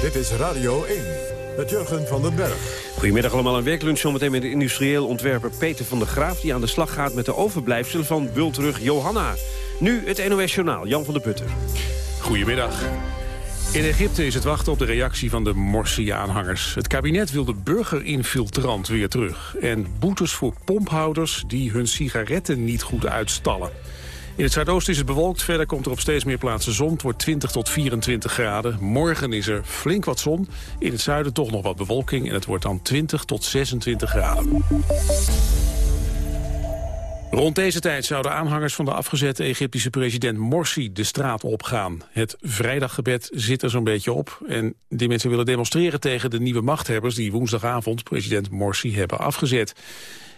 Dit is Radio 1 met Jurgen van den Berg. Goedemiddag allemaal, een werklunch zometeen met de industrieel ontwerper Peter van der Graaf... die aan de slag gaat met de overblijfselen van bultrug Johanna. Nu het NOS Journaal, Jan van der Putten. Goedemiddag. In Egypte is het wachten op de reactie van de Morsi-aanhangers. Het kabinet wil de burgerinfiltrant weer terug. En boetes voor pomphouders die hun sigaretten niet goed uitstallen. In het zuidoosten is het bewolkt. Verder komt er op steeds meer plaatsen zon. Het wordt 20 tot 24 graden. Morgen is er flink wat zon. In het zuiden toch nog wat bewolking. En het wordt dan 20 tot 26 graden. Rond deze tijd zouden aanhangers van de afgezette Egyptische president Morsi de straat opgaan. Het vrijdaggebed zit er zo'n beetje op. En die mensen willen demonstreren tegen de nieuwe machthebbers die woensdagavond president Morsi hebben afgezet.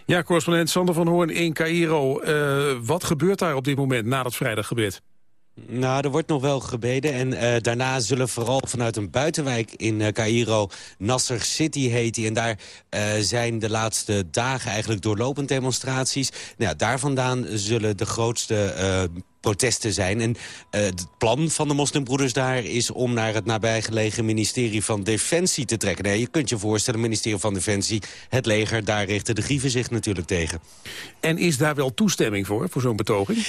Ja, correspondent Sander van Hoorn in Cairo. Uh, wat gebeurt daar op dit moment na dat vrijdaggebed? Nou, er wordt nog wel gebeden. En uh, daarna zullen vooral vanuit een buitenwijk in uh, Cairo... Nasser City heet die. En daar uh, zijn de laatste dagen eigenlijk doorlopend demonstraties. Nou, ja, daar vandaan zullen de grootste protesten zijn. En het plan van de moslimbroeders daar is om naar het nabijgelegen ministerie van Defensie te trekken. Nee, je kunt je voorstellen, het ministerie van Defensie, het leger, daar richten de grieven zich natuurlijk tegen. En is daar wel toestemming voor, voor zo'n betoging?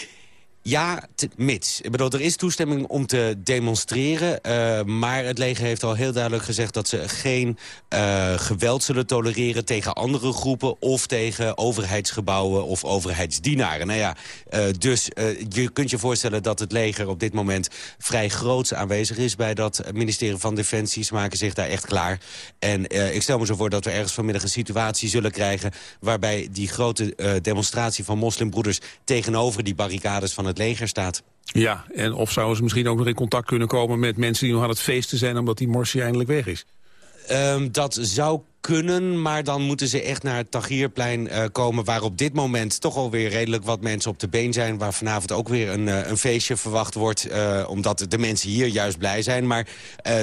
Ja, mits. Ik bedoel, er is toestemming om te demonstreren. Uh, maar het leger heeft al heel duidelijk gezegd... dat ze geen uh, geweld zullen tolereren tegen andere groepen... of tegen overheidsgebouwen of overheidsdienaren. Nou ja, uh, dus je kunt je voorstellen dat het leger op dit moment... vrij groots aanwezig is bij dat ministerie van Defensie. Ze maken zich daar echt klaar. En ik stel me zo voor dat we ergens vanmiddag een situatie zullen krijgen... waarbij die grote demonstratie van moslimbroeders... tegenover die barricades van het het leger staat. Ja, en of zouden ze misschien ook nog in contact kunnen komen met mensen die nog aan het feesten zijn omdat die Morsi eindelijk weg is? Um, dat zou kunnen, maar dan moeten ze echt naar het Tagierplein uh, komen... waar op dit moment toch alweer redelijk wat mensen op de been zijn... waar vanavond ook weer een, uh, een feestje verwacht wordt... Uh, omdat de mensen hier juist blij zijn. Maar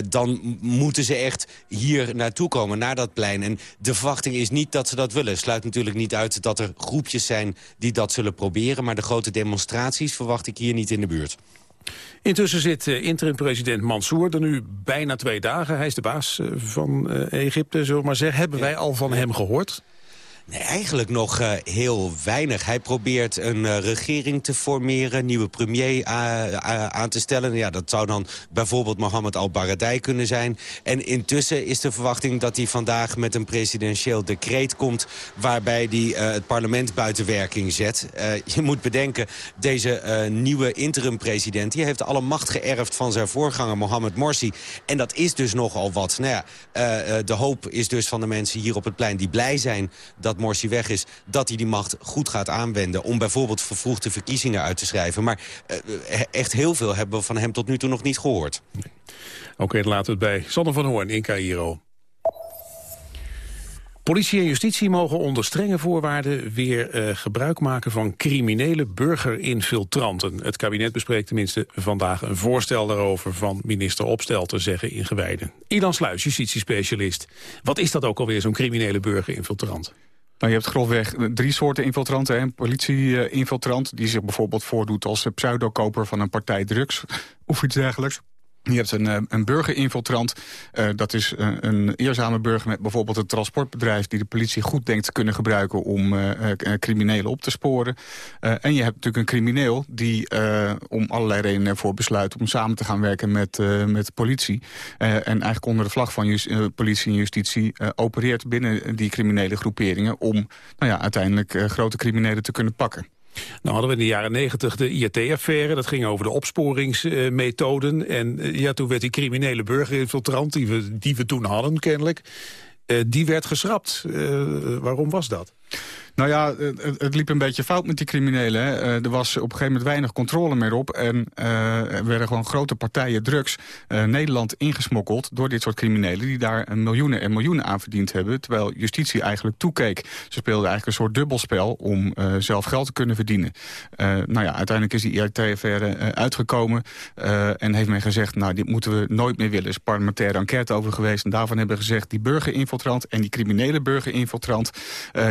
dan moeten ze echt hier naartoe komen, naar dat plein. En de verwachting is niet dat ze dat willen. Sluit natuurlijk niet uit dat er groepjes zijn die dat zullen proberen... maar de grote demonstraties verwacht ik hier niet in de buurt. Intussen zit uh, interim-president Mansour er nu bijna twee dagen. Hij is de baas uh, van uh, Egypte, zullen we maar zeggen. Hebben wij al van hem gehoord? Nee, eigenlijk nog uh, heel weinig. Hij probeert een uh, regering te formeren, nieuwe premier aan te stellen. Ja, dat zou dan bijvoorbeeld Mohammed al-Baradei kunnen zijn. En intussen is de verwachting dat hij vandaag met een presidentieel decreet komt... waarbij hij het parlement buiten werking zet. je moet bedenken, deze nieuwe interim-president... die heeft alle macht geërfd van zijn voorganger Mohammed Morsi. En dat is dus nogal wat. Nou ja, de hoop is dus van de mensen hier op het plein die blij zijn... dat Morsi weg is... dat hij die macht goed gaat aanwenden... om bijvoorbeeld vervroegde verkiezingen uit te schrijven. Maar uh, echt heel veel hebben we van hem tot nu toe nog niet gehoord. Oké, laten we het bij Sander van Hoorn in Cairo. Politie en justitie mogen onder strenge voorwaarden weer uh, gebruik maken van criminele burgerinfiltranten. Het kabinet bespreekt tenminste vandaag een voorstel daarover van minister Opstelten, zeggen ingewijden. Ilan Sluis, justitiespecialist. Wat is dat ook alweer, zo'n criminele burgerinfiltrant? Nou, je hebt grofweg drie soorten infiltranten. Een politie-infiltrant die zich bijvoorbeeld voordoet als pseudokoper van een partij drugs of iets dergelijks. Je hebt een, eh, een burgerinfiltrant. Uh, dat is een, eh, een eerzame burger met bijvoorbeeld een transportbedrijf... die de politie goed denkt te kunnen gebruiken om criminelen op te sporen. En je hebt natuurlijk een crimineel die om allerlei redenen ervoor besluit... om samen te gaan werken met, met de politie. en eigenlijk onder de vlag van politie en justitie opereert binnen die criminele groeperingen... om nou ja, uiteindelijk grote criminelen te kunnen pakken. Nou hadden we in de jaren negentig de IRT-affaire. Dat ging over de opsporingsmethoden. En eh, ja, toen werd die criminele burgerinfiltrant, die we, die we toen hadden kennelijk... Uh, die werd geschrapt. Uh, waarom was dat? Nou ja, het, liep een beetje fout met die criminelen. Hè. Uh, er was op een gegeven moment weinig controle meer op. En uh, er werden gewoon grote partijen drugs uh, Nederland ingesmokkeld... door dit soort criminelen die daar miljoenen en miljoenen aan verdiend hebben. Terwijl justitie eigenlijk toekeek. Ze speelden eigenlijk een soort dubbelspel om zelf geld te kunnen verdienen. nou ja, uiteindelijk is die IRT-affaire uitgekomen. en heeft men gezegd, nou, dit moeten we nooit meer willen. Er is parlementaire enquête over geweest. En daarvan hebben gezegd, die burgerinfiltrant en die criminele burgerinfiltrant...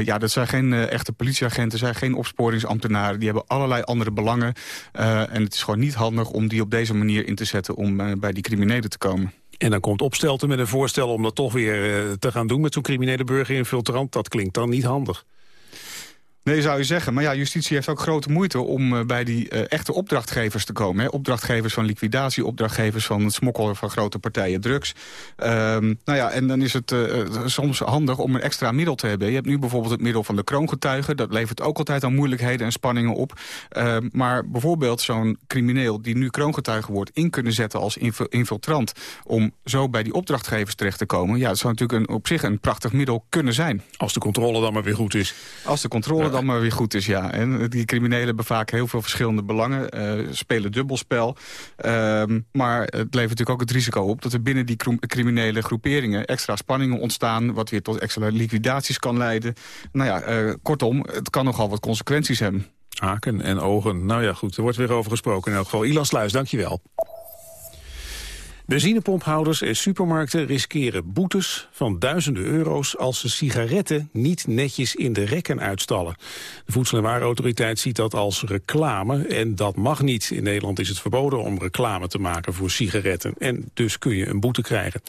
ja, dat zijn geen uh, echte politieagenten, zijn geen opsporingsambtenaren. Die hebben allerlei andere belangen. Uh, en het is gewoon niet handig om die op deze manier in te zetten om uh, bij die criminelen te komen. En dan komt Opstelten met een voorstel om dat toch weer te gaan doen... met zo'n criminele burgerinfiltrant. Dat klinkt dan niet handig. Nee, zou je zeggen. Maar ja, justitie heeft ook grote moeite om uh, bij die uh, echte opdrachtgevers te komen. Hè? Opdrachtgevers van liquidatie, opdrachtgevers van het smokkelen van grote partijen drugs. Um, nou ja, en dan is het uh, soms handig om een extra middel te hebben. Je hebt nu bijvoorbeeld het middel van de kroongetuigen. Dat levert ook altijd aan moeilijkheden en spanningen op. Uh, maar bijvoorbeeld zo'n crimineel die nu kroongetuige wordt... in kunnen zetten als infiltrant... om zo bij die opdrachtgevers terecht te komen. Ja, dat zou natuurlijk een, op zich een prachtig middel kunnen zijn. Als de controle dan maar weer goed is. Als de controle dan maar weer goed is, ja. En die criminelen hebben vaak heel veel verschillende belangen. Uh, spelen dubbelspel. Uh, maar het levert natuurlijk ook het risico op... dat er binnen die criminele groeperingen extra spanningen ontstaan... wat weer tot extra liquidaties kan leiden. Nou ja, uh, kortom, het kan nogal wat consequenties hebben. Haken en ogen. Nou ja, goed, er wordt weer over gesproken in elk geval. Ilan Sluis, dankjewel. Benzinepomphouders en supermarkten riskeren boetes van duizenden euro's als ze sigaretten niet netjes in de rekken uitstallen. De Voedsel- en Warenautoriteit ziet dat als reclame en dat mag niet. In Nederland is het verboden om reclame te maken voor sigaretten en dus kun je een boete krijgen.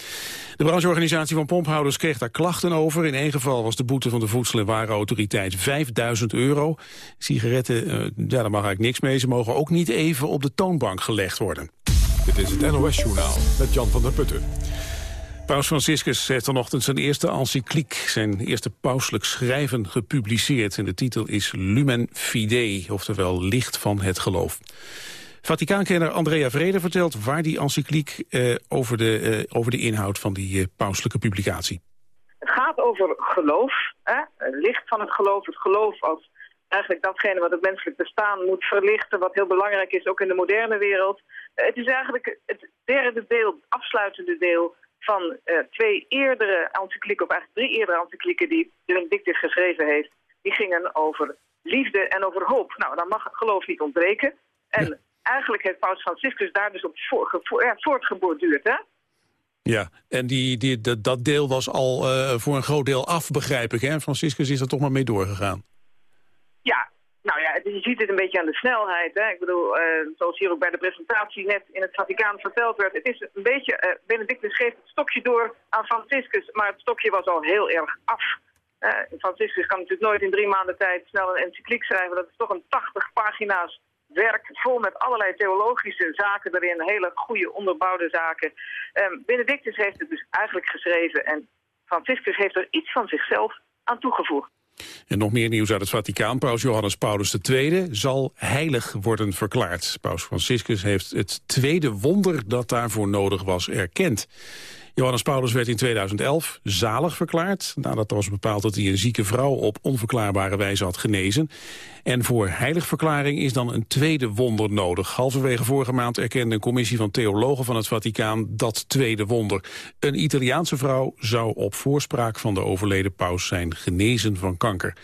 De brancheorganisatie van pomphouders kreeg daar klachten over. In één geval was de boete van de Voedsel- en Warenautoriteit 5000 euro. Sigaretten, uh, ja, daar mag eigenlijk niks mee. Ze mogen ook niet even op de toonbank gelegd worden. Dit is het NOS-journaal met Jan van der Putten. Paus Franciscus heeft vanochtend zijn eerste encycliek, zijn eerste pauselijk schrijven gepubliceerd. En de titel is Lumen Fidei, oftewel licht van het geloof. Vaticaankenner Andrea Vrede vertelt waar die encycliek eh, over, de, eh, over de inhoud van die eh, pauselijke publicatie. Het gaat over geloof, hè? licht van het geloof, het geloof als eigenlijk datgene wat het menselijk bestaan moet verlichten, wat heel belangrijk is, ook in de moderne wereld. Het is eigenlijk het derde deel, het afsluitende deel van uh, twee eerdere encyclieken, of eigenlijk drie eerdere encyclieken die Benedictus geschreven heeft. Die gingen over liefde en over hoop. Nou, dan mag geloof niet ontbreken. En ja. eigenlijk heeft Paus Franciscus daar dus op voor, voor, ja, voortgeborduurd, hè? Ja, en die, die, dat, dat deel was al uh, voor een groot deel af, begrijp ik. Hè? Franciscus is er toch maar mee doorgegaan. Ja, nou ja, je ziet het een beetje aan de snelheid. Hè? Ik bedoel, uh, zoals hier ook bij de presentatie net in het Vaticaan verteld werd. Het is een beetje, uh, Benedictus geeft het stokje door aan Franciscus, maar het stokje was al heel erg af. Uh, Franciscus kan natuurlijk nooit in drie maanden tijd snel een encycliek schrijven. Dat is toch een 80 pagina's werk, vol met allerlei theologische zaken erin, hele goede onderbouwde zaken. Um, Benedictus heeft het dus eigenlijk geschreven en Franciscus heeft er iets van zichzelf aan toegevoegd. En nog meer nieuws uit het Vaticaan. Paus Johannes Paulus II zal heilig worden verklaard. Paus Franciscus heeft het tweede wonder dat daarvoor nodig was erkend. Johannes Paulus werd in 2011 zalig verklaard... nadat er was bepaald dat hij een zieke vrouw op onverklaarbare wijze had genezen. En voor heiligverklaring is dan een tweede wonder nodig. Halverwege vorige maand erkende een commissie van theologen van het Vaticaan dat tweede wonder. Een Italiaanse vrouw zou op voorspraak van de overleden paus zijn genezen van kanker.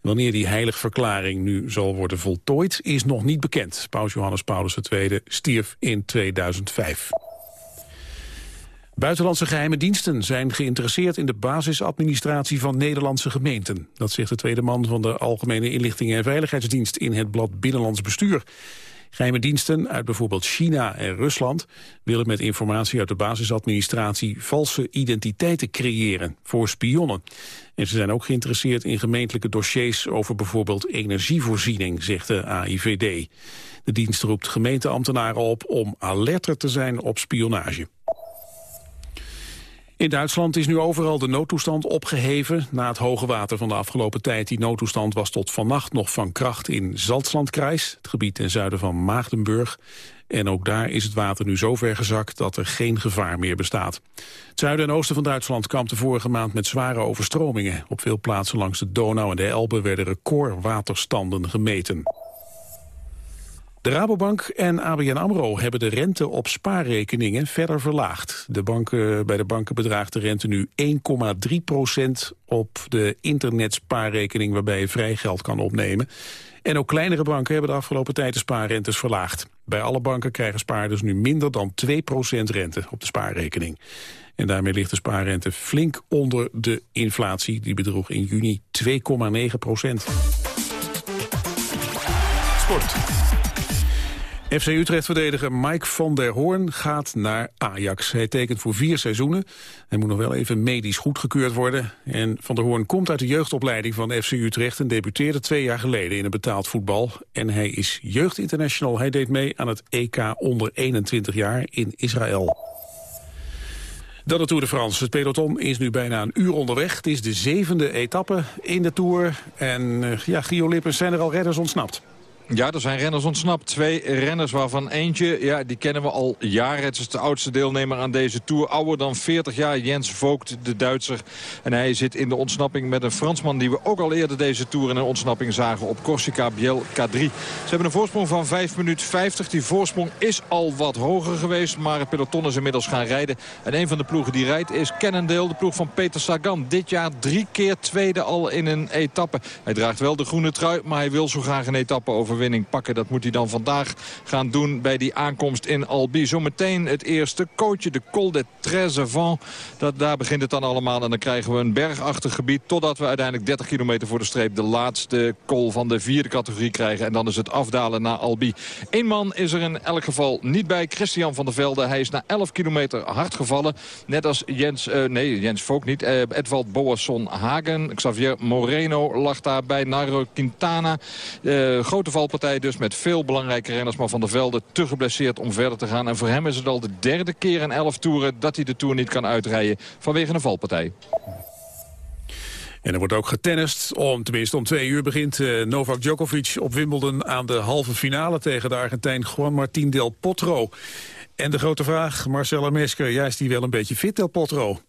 Wanneer die heiligverklaring nu zal worden voltooid is nog niet bekend. Paus Johannes Paulus II stierf in 2005. Buitenlandse geheime diensten zijn geïnteresseerd in de basisadministratie van Nederlandse gemeenten. Dat zegt de tweede man van de Algemene Inlichtingen en Veiligheidsdienst in het blad Binnenlands Bestuur. Geheime diensten uit bijvoorbeeld China en Rusland willen met informatie uit de basisadministratie valse identiteiten creëren voor spionnen. En ze zijn ook geïnteresseerd in gemeentelijke dossiers over bijvoorbeeld energievoorziening, zegt de AIVD. De dienst roept gemeenteambtenaren op om alerter te zijn op spionage. In Duitsland is nu overal de noodtoestand opgeheven na het hoge water van de afgelopen tijd. Die noodtoestand was tot vannacht nog van kracht in Salzlandkreis, het gebied ten zuiden van Maagdenburg. En ook daar is het water nu zo ver gezakt dat er geen gevaar meer bestaat. Het zuiden en oosten van Duitsland kampte vorige maand met zware overstromingen. Op veel plaatsen langs de Donau en de Elbe werden recordwaterstanden gemeten. De Rabobank en ABN AMRO hebben de rente op spaarrekeningen verder verlaagd. De banken, bij de banken bedraagt de rente nu 1,3 procent op de internetspaarrekening waarbij je vrij geld kan opnemen. En ook kleinere banken hebben de afgelopen tijd de spaarrentes verlaagd. Bij alle banken krijgen spaarders nu minder dan 2 procent rente op de spaarrekening. En daarmee ligt de spaarrente flink onder de inflatie. Die bedroeg in juni 2,9 procent. Sport. FC Utrecht-verdediger Mike van der Hoorn gaat naar Ajax. Hij tekent voor vier seizoenen. Hij moet nog wel even medisch goedgekeurd worden. En Van der Hoorn komt uit de jeugdopleiding van FC Utrecht... en debuteerde twee jaar geleden in het betaald voetbal. En hij is jeugdinternational. Hij deed mee aan het EK onder 21 jaar in Israël. Dan de Tour de France. Het peloton is nu bijna een uur onderweg. Het is de zevende etappe in de Tour. En uh, ja, Gio Lippens zijn er al redders ontsnapt. Ja, er zijn renners ontsnapt. Twee renners waarvan eentje, ja, die kennen we al jaren. Het is de oudste deelnemer aan deze Tour. Ouder dan 40 jaar, Jens Vogt, de Duitser. En hij zit in de ontsnapping met een Fransman... die we ook al eerder deze Tour in een ontsnapping zagen op Corsica, Biel K3. Ze hebben een voorsprong van 5 minuten 50. Die voorsprong is al wat hoger geweest, maar het peloton is inmiddels gaan rijden. En een van de ploegen die rijdt is Cannondale, de ploeg van Peter Sagan. Dit jaar drie keer tweede al in een etappe. Hij draagt wel de groene trui, maar hij wil zo graag een etappe over overwinning pakken. Dat moet hij dan vandaag gaan doen bij die aankomst in Albi. Zometeen het eerste coachje, de Col de Trezevant. Dat, daar begint het dan allemaal en dan krijgen we een bergachtig gebied... totdat we uiteindelijk 30 kilometer voor de streep de laatste col van de vierde categorie krijgen. En dan is het afdalen naar Albi. Eén man is er in elk geval niet bij, Christian van der Velde. Hij is na 11 kilometer hard gevallen. Net als Jens, uh, nee, Jens Volk niet. Uh, Edvald Boasson Hagen, Xavier Moreno lag daar bij Nairo Quintana. Uh, grote val valpartij dus met veel belangrijke renners. Maar Van der Velde te geblesseerd om verder te gaan. En voor hem is het al de derde keer in elf toeren dat hij de Tour niet kan uitrijden vanwege een valpartij. En er wordt ook getennist. Om, tenminste om twee uur begint uh, Novak Djokovic op Wimbledon aan de halve finale tegen de Argentijn Juan Martín del Potro. En de grote vraag, Marcella Mesker, jij is die wel een beetje fit, del Potro?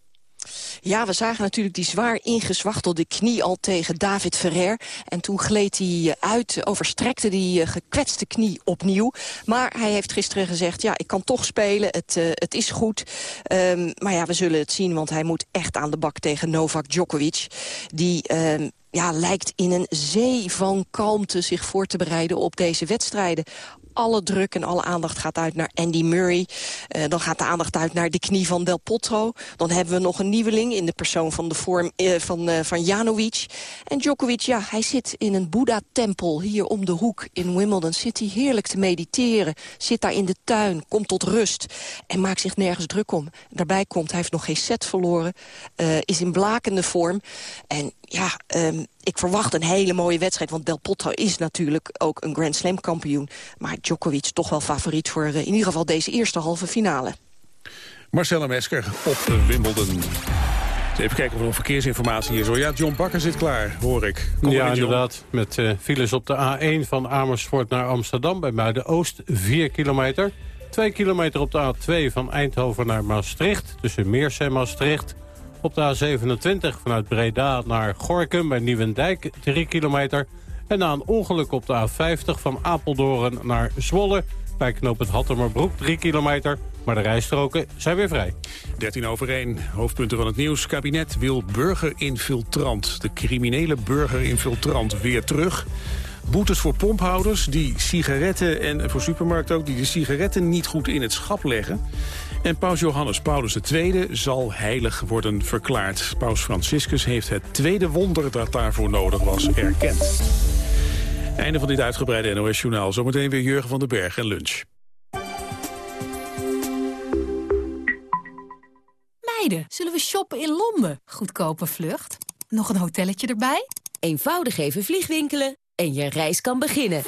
Ja, we zagen natuurlijk die zwaar ingezwachtelde knie al tegen David Ferrer. En toen gleed hij eh, uit, overstrekte die eh, gekwetste knie opnieuw. Maar hij heeft gisteren gezegd, ja, ik kan toch spelen, het, uh, het is goed. Um, maar ja, we zullen het zien, want hij moet echt aan de bak tegen Novak Djokovic. Die... Um, ja, lijkt in een zee van kalmte zich voor te bereiden op deze wedstrijden alle druk en alle aandacht gaat uit naar Andy Murray. Uh, dan gaat de aandacht uit naar de knie van Del Potro. Dan hebben we nog een nieuweling in de persoon van de vorm uh, van, uh, van Janovic. En Djokovic, ja, hij zit in een Boeddha-tempel hier om de hoek in Wimbledon. Zit hij heerlijk te mediteren. Zit daar in de tuin, komt tot rust. En maakt zich nergens druk om. Daarbij komt, hij heeft nog geen set verloren. is in blakende vorm. En ja, um, ik verwacht een hele mooie wedstrijd. Want Del Potro is natuurlijk ook een Grand Slam kampioen. Maar Djokovic toch wel favoriet voor uh, in ieder geval deze eerste halve finale. Marcella Mesker op Wimbledon. Even kijken of er nog verkeersinformatie is. Oh ja, John Bakker zit klaar, hoor ik. Kom ja, inderdaad. Met uh, files op de A1 van Amersfoort naar Amsterdam... bij Muiden-Oost, 4 kilometer. 2 kilometer op de A2 van Eindhoven naar Maastricht... tussen Meers en Maastricht... Op de A27 vanuit Breda naar Gorkum bij Nieuwendijk 3 kilometer. En na een ongeluk op de A50 van Apeldoorn naar Zwolle... bij knoop het Hattemerbroek 3 kilometer. Maar de rijstroken zijn weer vrij. 13 over 1. Hoofdpunten van het nieuws. Kabinet wil burgerinfiltrant. De criminele burgerinfiltrant weer terug. Boetes voor pomphouders die sigaretten en voor supermarkten ook... die de sigaretten niet goed in het schap leggen. En paus Johannes Paulus II zal heilig worden verklaard. Paus Franciscus heeft het tweede wonder dat daarvoor nodig was erkend. Einde van dit uitgebreide NOS-journaal. Zometeen weer Jurgen van den Berg en lunch. Meiden, zullen we shoppen in Londen? Goedkope vlucht. Nog een hotelletje erbij? Eenvoudig even vliegwinkelen en je reis kan beginnen.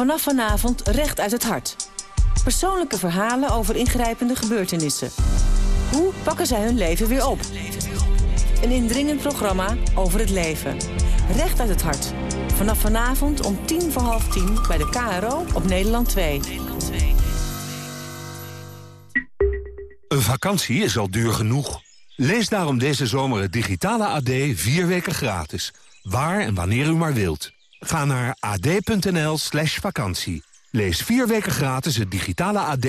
Vanaf vanavond recht uit het hart. Persoonlijke verhalen over ingrijpende gebeurtenissen. Hoe pakken zij hun leven weer op? Een indringend programma over het leven. Recht uit het hart. Vanaf vanavond om tien voor half tien bij de KRO op Nederland 2. Een vakantie is al duur genoeg. Lees daarom deze zomer het digitale AD vier weken gratis. Waar en wanneer u maar wilt. Ga naar ad.nl slash vakantie. Lees vier weken gratis het digitale AD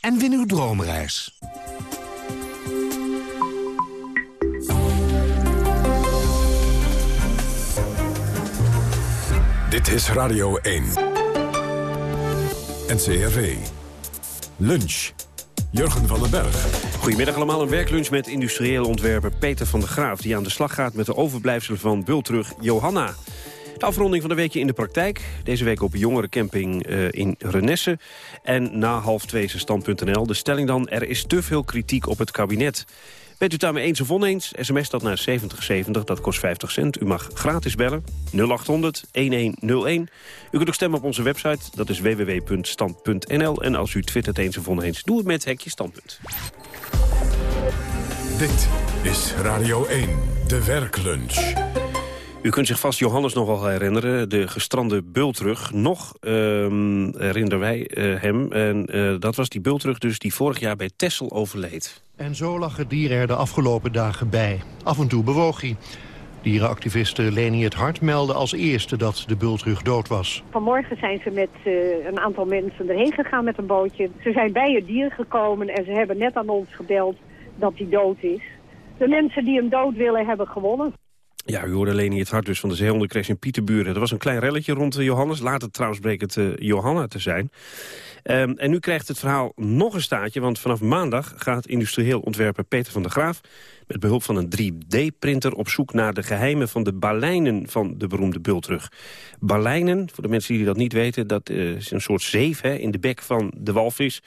en win uw droomreis. Dit is Radio 1. NCRV. Lunch. Jurgen van den Berg. Goedemiddag allemaal, een werklunch met industrieel ontwerper Peter van der Graaf... die aan de slag gaat met de overblijfselen van bultrug Johanna. De afronding van de weekje in de praktijk. Deze week op jongerencamping uh, in Renesse. En na half twee is stand.nl. De stelling dan, er is te veel kritiek op het kabinet. Bent u het daarmee eens of oneens? SMS dat naar 7070, dat kost 50 cent. U mag gratis bellen, 0800 1101. U kunt ook stemmen op onze website, dat is www.stand.nl. En als u twittert eens of oneens, doe het met hekje standpunt. Dit is Radio 1, de werklunch. U kunt zich vast Johannes nog wel herinneren, de gestrande bultrug. Nog um, herinneren wij uh, hem. En uh, dat was die bultrug dus die vorig jaar bij Tessel overleed. En zo lag het dier er de afgelopen dagen bij. Af en toe bewoog hij. Dierenactiviste Leni het Hart meldde als eerste dat de bultrug dood was. Vanmorgen zijn ze met uh, een aantal mensen erheen gegaan met een bootje. Ze zijn bij het dier gekomen en ze hebben net aan ons gebeld dat hij dood is. De mensen die hem dood willen hebben gewonnen. Ja, u hoorde Leni het hart dus van de zeehondencrash in Pieterburen. Er was een klein relletje rond Johannes. Later trouwens bleek het uh, Johanna te zijn. Um, en nu krijgt het verhaal nog een staatje, want vanaf maandag gaat industrieel ontwerper Peter van der Graaf met behulp van een 3D-printer op zoek naar de geheimen van de balijnen van de beroemde bultrug. Balijnen, voor de mensen die dat niet weten, dat uh, is een soort zeef hè, in de bek van de walvis.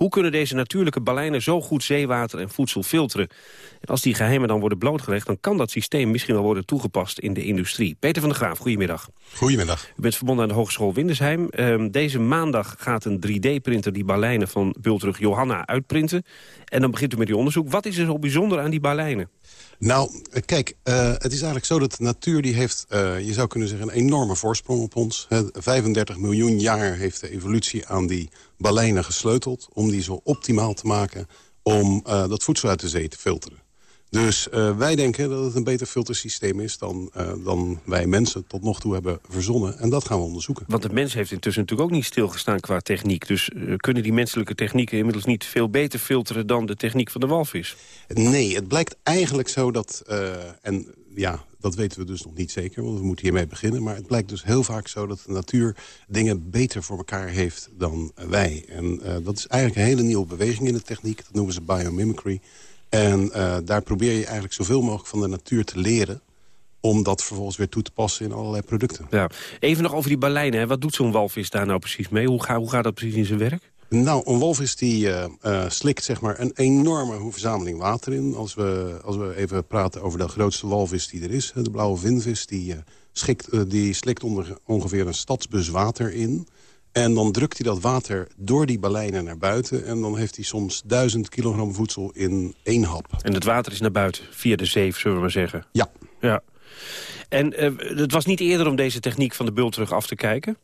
Hoe kunnen deze natuurlijke balijnen zo goed zeewater en voedsel filteren? En als die geheimen dan worden blootgelegd... dan kan dat systeem misschien wel worden toegepast in de industrie. Peter van der Graaf, goedemiddag. Goedemiddag. U bent verbonden aan de Hogeschool Windesheim. Um, deze maandag gaat een 3D-printer die balijnen van bultrug Johanna uitprinten. En dan begint u met die onderzoek. Wat is er zo bijzonder aan die balijnen? Nou, kijk, uh, het is eigenlijk zo dat de natuur die heeft, uh, je zou kunnen zeggen, een enorme voorsprong op ons. He, 35 miljoen jaar heeft de evolutie aan die balijnen gesleuteld... om die zo optimaal te maken om uh, dat voedsel uit de zee te filteren. Dus uh, wij denken dat het een beter filtersysteem is dan, uh, dan wij mensen tot nog toe hebben verzonnen. En dat gaan we onderzoeken. Want de mens heeft intussen natuurlijk ook niet stilgestaan qua techniek. Dus uh, kunnen die menselijke technieken inmiddels niet veel beter filteren dan de techniek van de walvis? Nee, het blijkt eigenlijk zo dat, en ja, dat weten we dus nog niet zeker, want we moeten hiermee beginnen. Maar het blijkt dus heel vaak zo dat de natuur dingen beter voor elkaar heeft dan wij. En dat is eigenlijk een hele nieuwe beweging in de techniek. Dat noemen ze biomimicry. En uh, daar probeer je eigenlijk zoveel mogelijk van de natuur te leren om dat vervolgens weer toe te passen in allerlei producten. Ja. Even nog over die balijnen. Hè. Wat doet zo'n walvis daar nou precies mee? Hoe, ga, hoe gaat dat precies in zijn werk? Nou, een walvis die uh, uh, slikt zeg maar een enorme verzameling water in. Als we, als we even praten over de grootste walvis die er is, de blauwe vinvis... die, schikt, die slikt onder, ongeveer een stadsbus water in... En dan drukt hij dat water door die balijnen naar buiten... en dan heeft hij soms duizend kilogram voedsel in één hap. En het water is naar buiten, via de zeef, zullen we maar zeggen? Ja. ja. En uh, het was niet eerder om deze techniek van de bultrug af te kijken?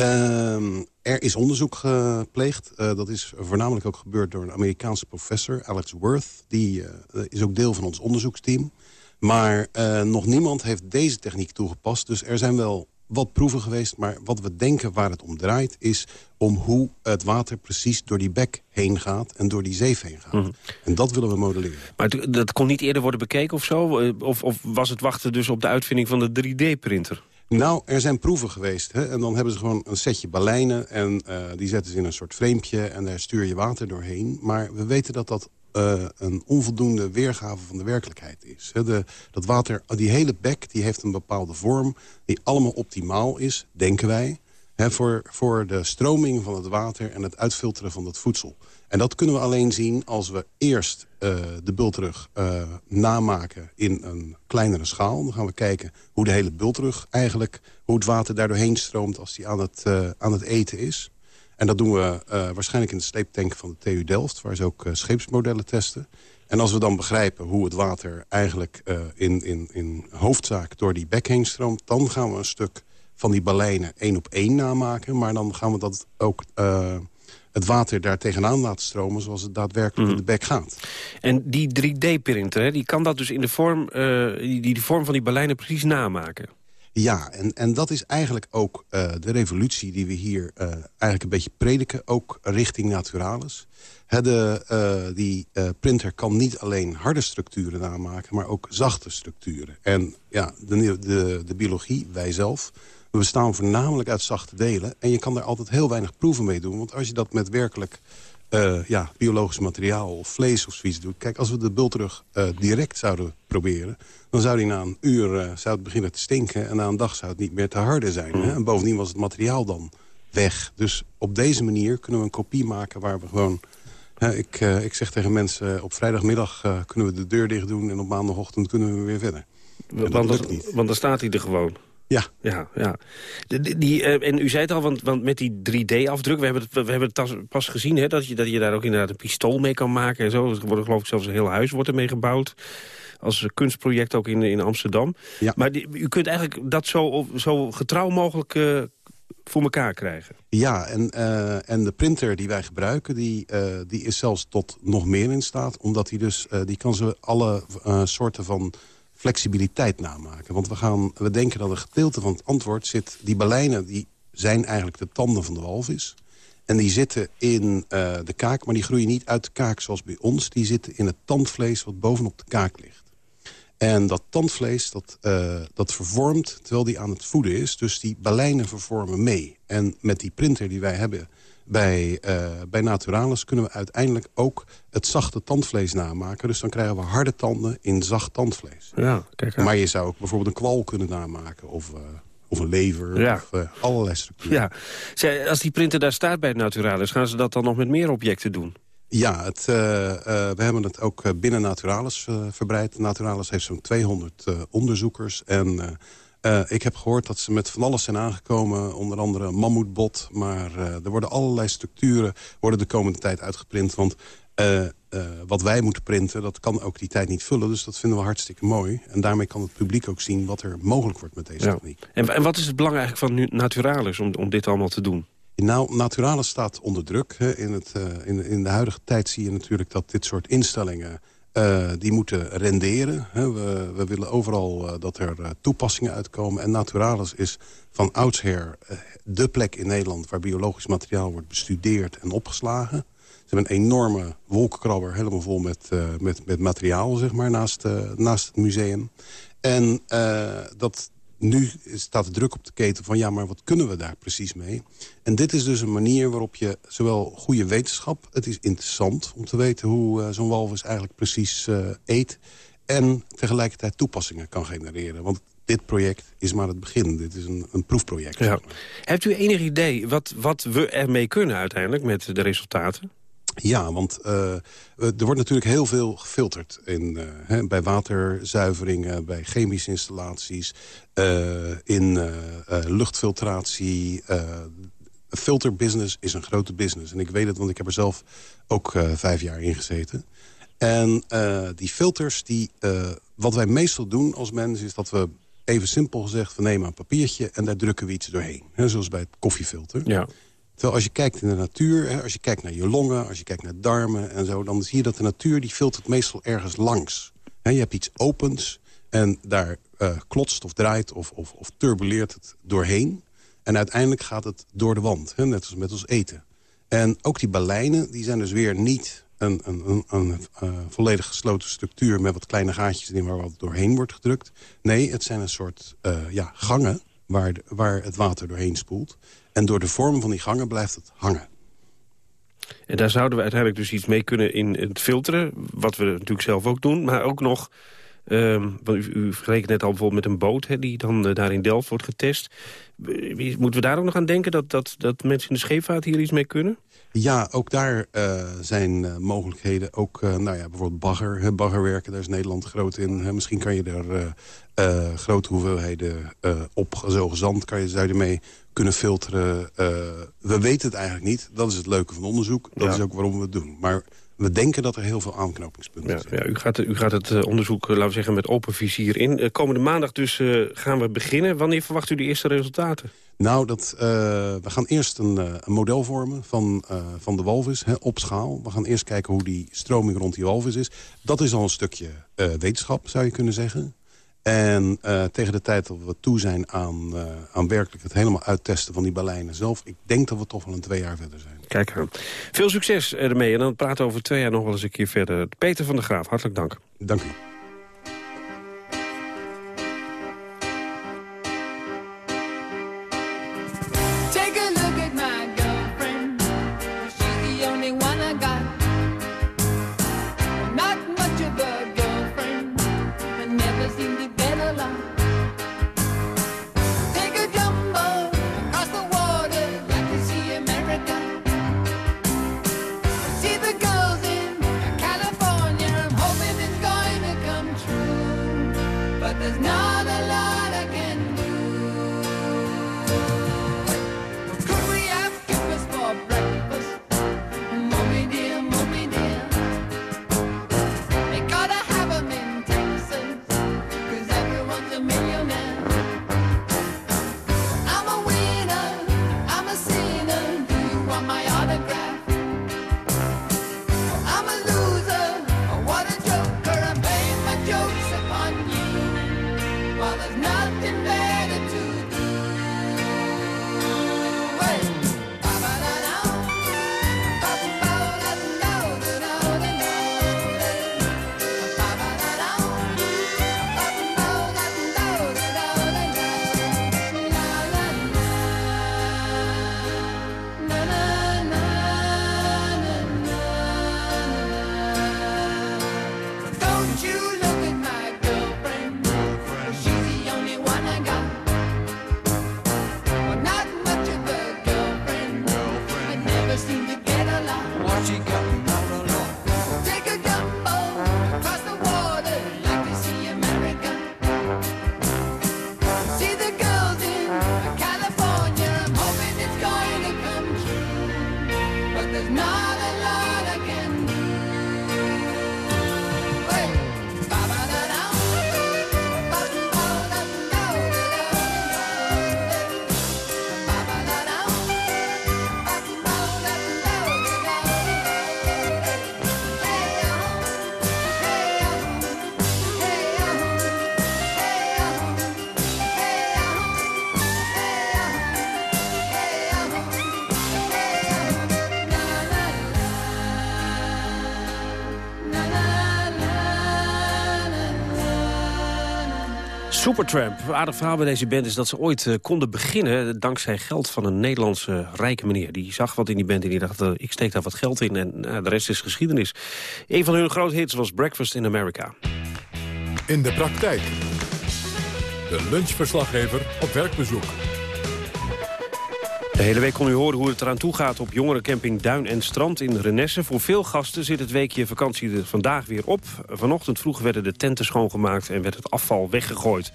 Uh, er is onderzoek gepleegd. Uh, dat is voornamelijk ook gebeurd door een Amerikaanse professor, Alex Worth. Die uh, is ook deel van ons onderzoeksteam. Maar nog niemand heeft deze techniek toegepast. Dus er zijn wel wat proeven geweest. Maar wat we denken waar het om draait... is om hoe het water precies door die bek heen gaat... en door die zeef heen gaat. Mm. En dat willen we modelleren. Maar dat kon niet eerder worden bekeken of zo? Of, of was het wachten dus op de uitvinding van de 3D-printer? Nou, er zijn proeven geweest. Hè? En dan hebben ze gewoon een setje balijnen... en uh, die zetten ze in een soort framepje en daar stuur je water doorheen. Maar we weten dat dat uh, een onvoldoende weergave van de werkelijkheid is. De, dat water, die hele bek, die heeft een bepaalde vorm... die allemaal optimaal is, denken wij... Voor, voor de stroming van het water en het uitfilteren van het voedsel. En dat kunnen we alleen zien als we eerst uh, de bultrug uh, namaken in een kleinere schaal. Dan gaan we kijken hoe de hele bultrug eigenlijk... hoe het water daar doorheen stroomt als die aan het, uh, aan het eten is. En dat doen we waarschijnlijk in de sleeptank van de TU Delft... waar ze ook scheepsmodellen testen. En als we dan begrijpen hoe het water eigenlijk in, in, in hoofdzaak door die bek heen stroomt... dan gaan we een stuk van die balijnen één op één namaken. Maar dan gaan we dat ook het water daar tegenaan laten stromen... zoals het daadwerkelijk in de bek gaat. En die 3D-printer, die kan dat dus in de vorm, die, die vorm van die balijnen precies namaken? Ja, en, en dat is eigenlijk ook uh, de revolutie die we hier eigenlijk een beetje prediken. Ook richting Naturalis. He, de, die printer kan niet alleen harde structuren namaken, maar ook zachte structuren. En ja, de, de, de biologie, wij zelf, we bestaan voornamelijk uit zachte delen. En je kan daar altijd heel weinig proeven mee doen. Want als je dat met werkelijk eh, ja, biologisch materiaal of vlees of zoiets doet. Kijk, als we de bultrug uh, direct zouden proberen... dan zou die na een uur uh, zou het beginnen te stinken... en na een dag zou het niet meer te harde zijn. Hè? En bovendien was het materiaal dan weg. Dus op deze manier kunnen we een kopie maken waar we gewoon... ik, ik zeg tegen mensen, op vrijdagmiddag kunnen we de deur dicht doen... en op maandagochtend kunnen we weer verder. Want, want, want dan staat hij er gewoon. Ja. Ja, ja. Die, die, uh, en u zei het al, want, want met die 3D-afdruk... we hebben het, we hebben het pas gezien, hè, dat, je, dat je daar ook inderdaad een pistool mee kan maken. En zo. Er wordt geloof ik zelfs een heel huis wordt ermee gebouwd. Als kunstproject ook in, in Amsterdam. Ja. Maar die, u kunt eigenlijk dat zo, zo getrouw mogelijk uh, voor elkaar krijgen. Ja, en, uh, en de printer die wij gebruiken, die, die is zelfs tot nog meer in staat. Omdat die dus, die kan ze alle soorten van flexibiliteit namaken. Want we, gaan, we denken dat een gedeelte van het antwoord zit... die baleinen die zijn eigenlijk de tanden van de walvis. En die zitten in uh, de kaak, maar die groeien niet uit de kaak zoals bij ons. Die zitten in het tandvlees wat bovenop de kaak ligt. En dat tandvlees, dat, uh, dat vervormt terwijl die aan het voeden is. Dus die baleinen vervormen mee. En met die printer die wij hebben bij, uh, bij Naturalis kunnen we uiteindelijk ook het zachte tandvlees namaken. Dus dan krijgen we harde tanden in zacht tandvlees. Ja, kijk maar je zou ook bijvoorbeeld een kwal kunnen namaken of, uh, of een lever ja. of uh, allerlei structuren. Ja. Zij, als die printer daar staat bij Naturalis, gaan ze dat dan nog met meer objecten doen? Ja, het, we hebben het ook binnen Naturalis verbreid. Naturalis heeft zo'n 200 onderzoekers en... Uh, ik heb gehoord dat ze met van alles zijn aangekomen. Onder andere mammoetbot. Maar uh, er worden allerlei structuren worden de komende tijd uitgeprint. Want uh, wat wij moeten printen, dat kan ook die tijd niet vullen. Dus dat vinden we hartstikke mooi. En daarmee kan het publiek ook zien wat er mogelijk wordt met deze ja. techniek. En, en, wat is het belang eigenlijk van Naturalis om, om dit allemaal te doen? Nou, Naturalis staat onder druk. In, het, in, in de huidige tijd zie je natuurlijk dat dit soort instellingen... Uh, die moeten renderen. We, we, willen overal uh, dat er uh, toepassingen uitkomen. En Naturalis is van oudsher de plek in Nederland... waar biologisch materiaal wordt bestudeerd en opgeslagen. Ze hebben een enorme wolkenkrabber, helemaal vol met, met, met materiaal, zeg maar, naast, naast het museum. En dat, nu staat de druk op de keten van... ja, maar wat kunnen we daar precies mee? En dit is dus een manier waarop je zowel goede wetenschap... het is interessant om te weten hoe uh, zo'n walvis eigenlijk precies uh, eet... en tegelijkertijd toepassingen kan genereren. Want dit project is maar het begin. Dit is een, een proefproject. Ja. Hebt u enig idee wat, wat we ermee kunnen uiteindelijk met de resultaten? Ja, want uh, er wordt natuurlijk heel veel gefilterd. In, uh, hè, bij waterzuiveringen, bij chemische installaties... In luchtfiltratie. filterbusiness is een grote business. En ik weet het, want ik heb er zelf ook vijf jaar in gezeten. En die filters, die, wat wij meestal doen als mensen... is dat we even simpel gezegd, we nemen een papiertje... en daar drukken we iets doorheen. Hè, zoals bij het koffiefilter. Ja. Terwijl als je kijkt in de natuur, hè, als je kijkt naar je longen... als je kijkt naar darmen en zo... dan zie je dat de natuur die filtert meestal ergens langs. Hè, je hebt iets opens en daar uh, klotst of draait of, of, of, turbuleert het doorheen. En uiteindelijk gaat het door de wand, hè, net als met ons eten. En ook die baleinen, die zijn dus weer niet een, een, een, een uh, volledig gesloten structuur... met wat kleine gaatjes in waar wat doorheen wordt gedrukt. Nee, het zijn een soort uh, ja, gangen waar, waar het water doorheen spoelt. En door de vorm van die gangen blijft het hangen. En daar zouden we uiteindelijk dus iets mee kunnen in het filteren. Wat we natuurlijk zelf ook doen. Maar ook nog, want u, u net al bijvoorbeeld met een boot... Hè, die dan uh, daar in Delft wordt getest. Moeten we daar ook nog aan denken dat, dat, dat mensen in de scheepvaart hier iets mee kunnen? Ja, ook daar uh, zijn uh, mogelijkheden. Ook uh, nou ja, bijvoorbeeld bagger, hè, baggerwerken, daar is Nederland groot in. Hè. Misschien kan je er grote hoeveelheden op zogen zand... kan je zou je mee kunnen filteren. we weten het eigenlijk niet. Dat is het leuke van onderzoek. Dat ja. is ook waarom we het doen. Maar we denken dat er heel veel aanknopingspunten ja, zijn. Ja, u, gaat, u gaat het onderzoek, laten we zeggen, met open vizier in. komende maandag dus gaan we beginnen. Wanneer verwacht u de eerste resultaten? Nou, dat, uh, we gaan eerst een, uh, een model vormen van, uh, van de walvis hè, op schaal. We gaan eerst kijken hoe die stroming rond die walvis is. Dat is al een stukje wetenschap, zou je kunnen zeggen. En tegen de tijd dat we toe zijn aan, aan werkelijk het helemaal uittesten van die baleinen zelf... ik denk dat we toch wel een twee jaar verder zijn. Kijk aan. Veel succes ermee en dan praten we over twee jaar nog wel eens een keer verder. Peter van der Graaf, hartelijk dank. Dank u. she got. out Supertramp. Aardig verhaal bij deze band is dat ze ooit eh, konden beginnen... dankzij geld van een Nederlandse rijke meneer. Die zag wat in die band en die dacht, eh, ik steek daar wat geld in... en nou, de rest is geschiedenis. Een van hun grote hits was Breakfast in America. In de praktijk. De lunchverslaggever op werkbezoek. De hele week kon u horen hoe het eraan toe gaat op jongerencamping Duin en Strand in Renesse. Voor veel gasten zit het weekje vakantie er vandaag weer op. Vanochtend vroeg werden de tenten schoongemaakt en werd het afval weggegooid.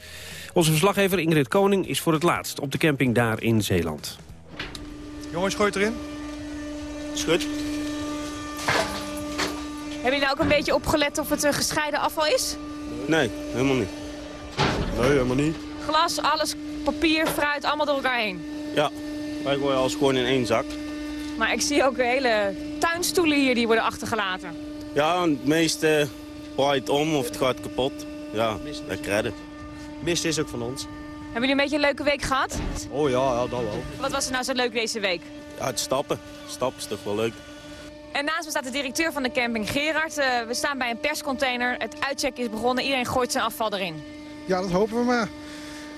Onze verslaggever Ingrid Koning is voor het laatst op de camping daar in Zeeland. Jongens, gooi het erin. Is goed. Hebben jullie nou ook een beetje opgelet of het eh, gescheiden afval is? Nee, helemaal niet. Nee, helemaal niet. Glas, alles, papier, fruit, allemaal door elkaar heen. Ja, wij gooien alles gewoon in één zak. Maar ik zie ook hele tuinstoelen hier die worden achtergelaten. Ja, en het meeste waait om of het gaat kapot. Ja, dat kredden. Mist is ook van ons. Hebben jullie een beetje een leuke week gehad? Oh ja, ja dat wel. Wat was er nou zo leuk deze week? Ja, het stappen. Stappen is toch wel leuk. En naast me staat de directeur van de camping, Gerard. Eh, we staan bij een perscontainer. Het uitchecken is begonnen. Iedereen gooit zijn afval erin. Ja, dat hopen we maar.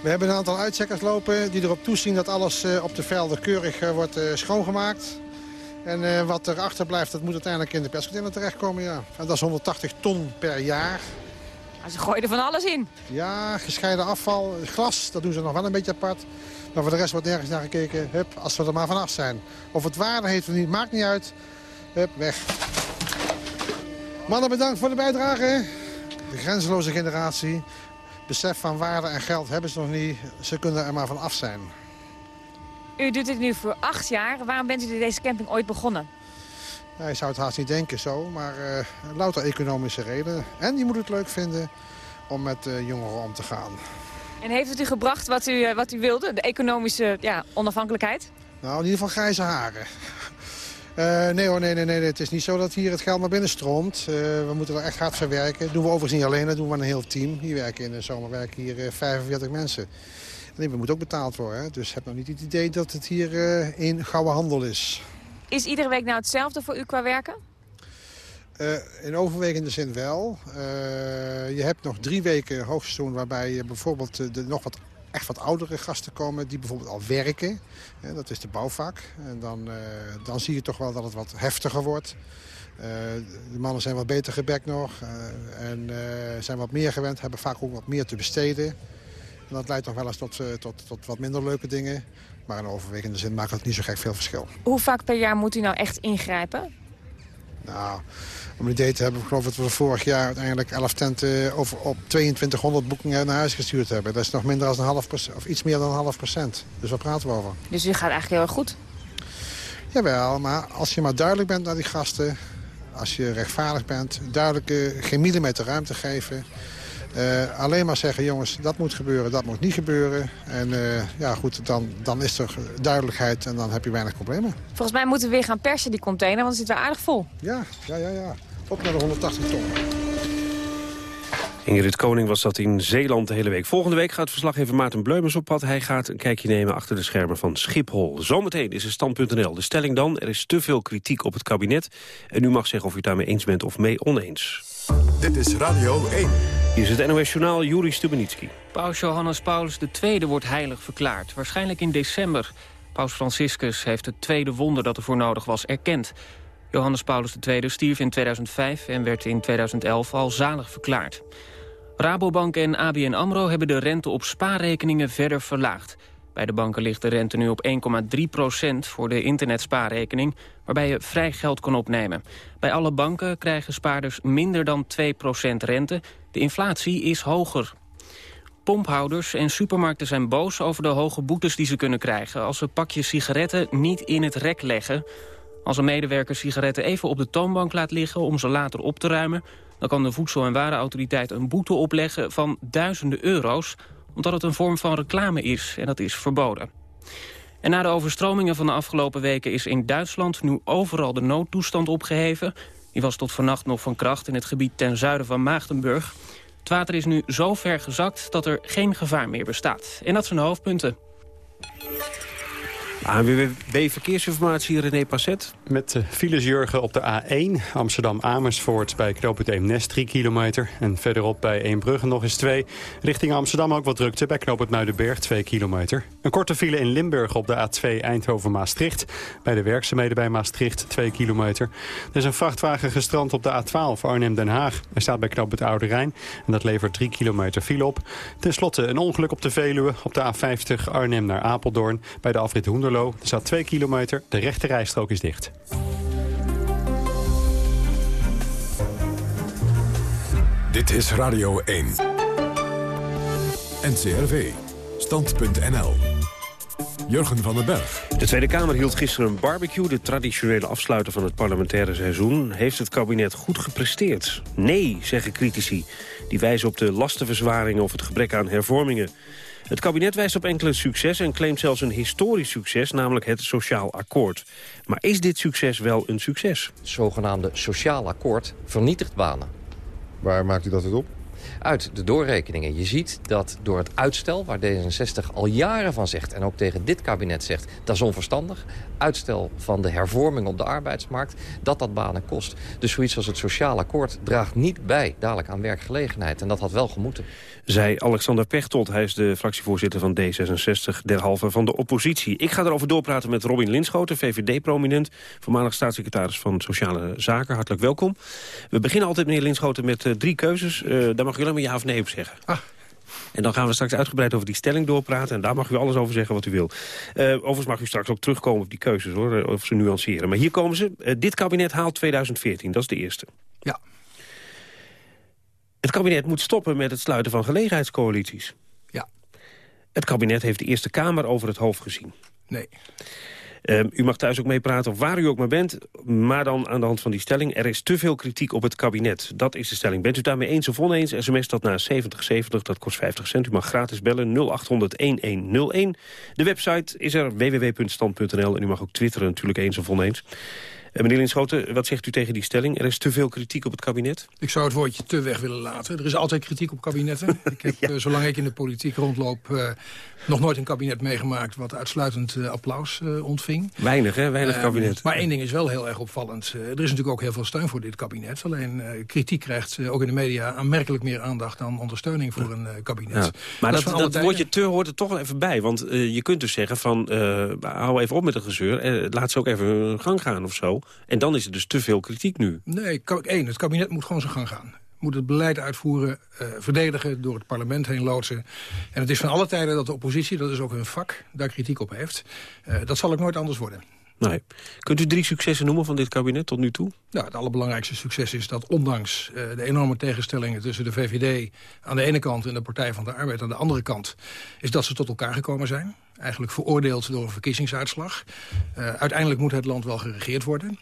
We hebben een aantal uitcheckers lopen die erop toezien dat alles eh, op de velden keurig eh, wordt eh, schoongemaakt. En wat er achterblijft, dat moet uiteindelijk in de perscontainer terechtkomen, ja. En dat is 180 ton per jaar. Maar ze gooien er van alles in. Ja, gescheiden afval, glas, dat doen ze nog wel een beetje apart. Maar voor de rest wordt nergens naar gekeken. Hup, als we er maar vanaf zijn. Of het waarde heeft of niet, maakt niet uit. Hup, weg. Mannen, bedankt voor de bijdrage. De grenzeloze generatie. Besef van waarde en geld hebben ze nog niet. Ze kunnen er maar van af zijn. U doet dit nu voor acht jaar. Waarom bent u deze camping ooit begonnen? Ja, je zou het haast niet denken zo, maar eh, louter economische redenen. En je moet het leuk vinden om met eh, jongeren om te gaan. En heeft het u gebracht wat u, eh, wat u wilde? De economische ja, onafhankelijkheid? Nou, in ieder geval grijze haren. Eh, nee hoor, nee, nee, nee. Het is niet zo dat hier het geld naar binnen stroomt. Eh, we moeten er echt hard verwerken. Dat doen we overigens niet alleen, dat doen we met een heel team. Hier werken in de zomer werken hier eh, 45 mensen. En we moeten ook betaald worden. Hè? Dus heb nog niet het idee dat het hier eh in gouden handel is. Is iedere week nou hetzelfde voor u qua werken? Eh, in overwegende zin wel. Eh, je hebt nog drie weken hoogseizoen waarbij je bijvoorbeeld eh, de nog wat, echt wat oudere gasten komen die bijvoorbeeld al werken. Hè, dat is de bouwvak. En dan, eh, dan zie je toch wel dat het wat heftiger wordt. Eh, de mannen zijn wat beter gebekt nog eh, en zijn wat meer gewend, hebben vaak ook wat meer te besteden. En dat leidt nog wel eens tot, tot, tot wat minder leuke dingen. Maar in overwegende zin maakt het niet zo gek veel verschil. Hoe vaak per jaar moet u nou echt ingrijpen? Nou, om een idee te hebben, ik geloof dat we vorig jaar uiteindelijk 11 tenten over, op 2200 boekingen naar huis gestuurd hebben. Dat is nog minder dan een half procent, of iets meer dan een half procent. Dus waar praten we over? Dus u gaat eigenlijk heel erg goed. Jawel, maar als je maar duidelijk bent naar die gasten, als je rechtvaardig bent, duidelijk eh, geen millimeter ruimte geven. Eh, alleen maar zeggen, jongens, dat moet gebeuren, dat moet niet gebeuren. En eh, ja, goed, dan, dan is er duidelijkheid en dan heb je weinig problemen. Volgens mij moeten we weer gaan persen, die container, want het zit weer aardig vol. Ja, ja, ja, ja. Op naar de 180 ton. Ingrid Koning was dat in Zeeland de hele week. Volgende week gaat verslaggever Maarten Bleumers op pad. Hij gaat een kijkje nemen achter de schermen van Schiphol. Zometeen is het stand.nl. De stelling dan, er is te veel kritiek op het kabinet. En u mag zeggen of u het daarmee eens bent of mee oneens. Dit is Radio 1. Hier is het NOS Journaal, Juri Stubenitski. Paus Johannes Paulus II wordt heilig verklaard, waarschijnlijk in december. Paus Franciscus heeft het tweede wonder dat ervoor nodig was erkend. Johannes Paulus II stierf in 2005 en werd in 2011 al zalig verklaard. Rabobank en ABN AMRO hebben de rente op spaarrekeningen verder verlaagd. Bij de banken ligt de rente nu op 1,3 procent voor de internetspaarrekening... waarbij je vrij geld kan opnemen. Bij alle banken krijgen spaarders minder dan 2 procent rente. De inflatie is hoger. Pomphouders en supermarkten zijn boos over de hoge boetes die ze kunnen krijgen... als ze pakjes sigaretten niet in het rek leggen. Als een medewerker sigaretten even op de toonbank laat liggen om ze later op te ruimen... dan kan de Voedsel- en Warenautoriteit een boete opleggen van duizenden euro's... omdat het een vorm van reclame is en dat is verboden. En na de overstromingen van de afgelopen weken is in Duitsland nu overal de noodtoestand opgeheven. Die was tot vannacht nog van kracht in het gebied ten zuiden van Maagdenburg. Het water is nu zo ver gezakt dat er geen gevaar meer bestaat. En dat zijn de hoofdpunten. ANWB Verkeersinformatie, René Passet. Met uh, files Jurgen op de A1 Amsterdam-Amersfoort bij knooppunt Eemnes 3 kilometer. En verderop bij Eembrugge nog eens 2. Richting Amsterdam ook wat drukte bij knooppunt Muidenberg 2 kilometer. Een korte file in Limburg op de A2 Eindhoven-Maastricht. Bij de werkzaamheden bij Maastricht 2 kilometer. Er is een vrachtwagen gestrand op de A12 Arnhem-Den Haag. Er staat bij knooppunt Oude Rijn. En dat levert 3 kilometer file op. Ten slotte een ongeluk op de Veluwe op de A50 Arnhem naar Apeldoorn. Bij de afrit Hoenderlo. Er staat 2 kilometer. De rechte rijstrook is dicht. Dit is Radio 1. NCRV. Stand.nl. Jurgen van den Berg. De Tweede Kamer hield gisteren een barbecue, de traditionele afsluiter van het parlementaire seizoen. Heeft het kabinet goed gepresteerd? Nee, zeggen critici. Die wijzen op de lastenverzwaringen of het gebrek aan hervormingen. Het kabinet wijst op enkele successen en claimt zelfs een historisch succes, namelijk het sociaal akkoord. Maar is dit succes wel een succes? Het zogenaamde sociaal akkoord vernietigt banen. Waar maakt u dat het op? Uit de doorrekeningen. Je ziet dat door het uitstel, waar D66 al jaren van zegt... en ook tegen dit kabinet zegt, dat is onverstandig... uitstel van de hervorming op de arbeidsmarkt, dat dat banen kost. Dus zoiets als het sociaal akkoord draagt niet bij dadelijk aan werkgelegenheid. En dat had wel gemoeten. Zei Alexander Pechtold, hij is de fractievoorzitter van D66... derhalve van de oppositie. Ik ga erover doorpraten met Robin Linschoten, VVD-prominent... voormalig staatssecretaris van Sociale Zaken. Hartelijk welkom. We beginnen altijd, meneer Linschoten, met uh, drie keuzes. Uh, daar mag u alleen maar ja of nee op zeggen. Ah. En dan gaan we straks uitgebreid over die stelling doorpraten. En daar mag u alles over zeggen wat u wil. Uh, overigens mag u straks ook terugkomen op die keuzes, hoor. Of ze nuanceren. Maar hier komen ze. Uh, dit kabinet haalt 2014. Dat is de eerste. Ja. Het kabinet moet stoppen met het sluiten van gelegenheidscoalities. Ja. Het kabinet heeft de Eerste Kamer over het hoofd gezien. Nee. Uh, u mag thuis ook meepraten of waar u ook maar bent. Maar dan aan de hand van die stelling. Er is te veel kritiek op het kabinet. Dat is de stelling. Bent u daarmee eens of oneens? SMS dat naar 7070, dat kost 50 cent. U mag gratis bellen 0800-1101. De website is er www.stand.nl. En u mag ook twitteren natuurlijk eens of oneens. Uh, meneer Linschoten, wat zegt u tegen die stelling? Er is te veel kritiek op het kabinet? Ik zou het woordje te weg willen laten. Er is altijd kritiek op kabinetten. ik heb, ja. uh, zolang ik in de politiek rondloop... Uh, nog nooit een kabinet meegemaakt wat uitsluitend uh, applaus uh, ontving. Weinig, hè? Weinig kabinet. Maar één ding is wel heel erg opvallend. Er is natuurlijk ook heel veel steun voor dit kabinet. Alleen kritiek krijgt ook in de media aanmerkelijk meer aandacht... dan ondersteuning voor een kabinet. Ja. Maar dat, dat, dat woordje te hoort er toch wel even bij. Want je kunt dus zeggen van, hou even op met het gezeur. laat ze ook even hun gang gaan of zo. En dan is er dus te veel kritiek nu. Nee, één, het kabinet moet gewoon zijn gang gaan moet het beleid uitvoeren, uh, verdedigen, door het parlement heen loodsen. En het is van alle tijden dat de oppositie, dat is ook hun vak, daar kritiek op heeft. Uh, dat zal ook nooit anders worden. Nee. Kunt u drie successen noemen van dit kabinet tot nu toe? Nou, het allerbelangrijkste succes is dat ondanks uh, de enorme tegenstellingen... tussen de VVD aan de ene kant en de Partij van de Arbeid aan de andere kant... is dat ze tot elkaar gekomen zijn. Eigenlijk veroordeeld door een verkiezingsuitslag. Uh, uiteindelijk moet het land wel geregeerd worden.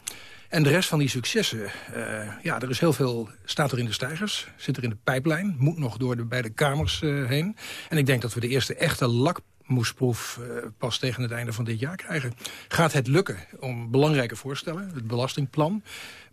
En de rest van die successen, uh, ja, er is heel veel, staat er in de stijgers, zit er in de pijplijn, moet nog door de beide kamers uh, heen. En ik denk dat we de eerste echte lakmoesproef pas tegen het einde van dit jaar krijgen. Gaat het lukken om belangrijke voorstellen, het belastingplan,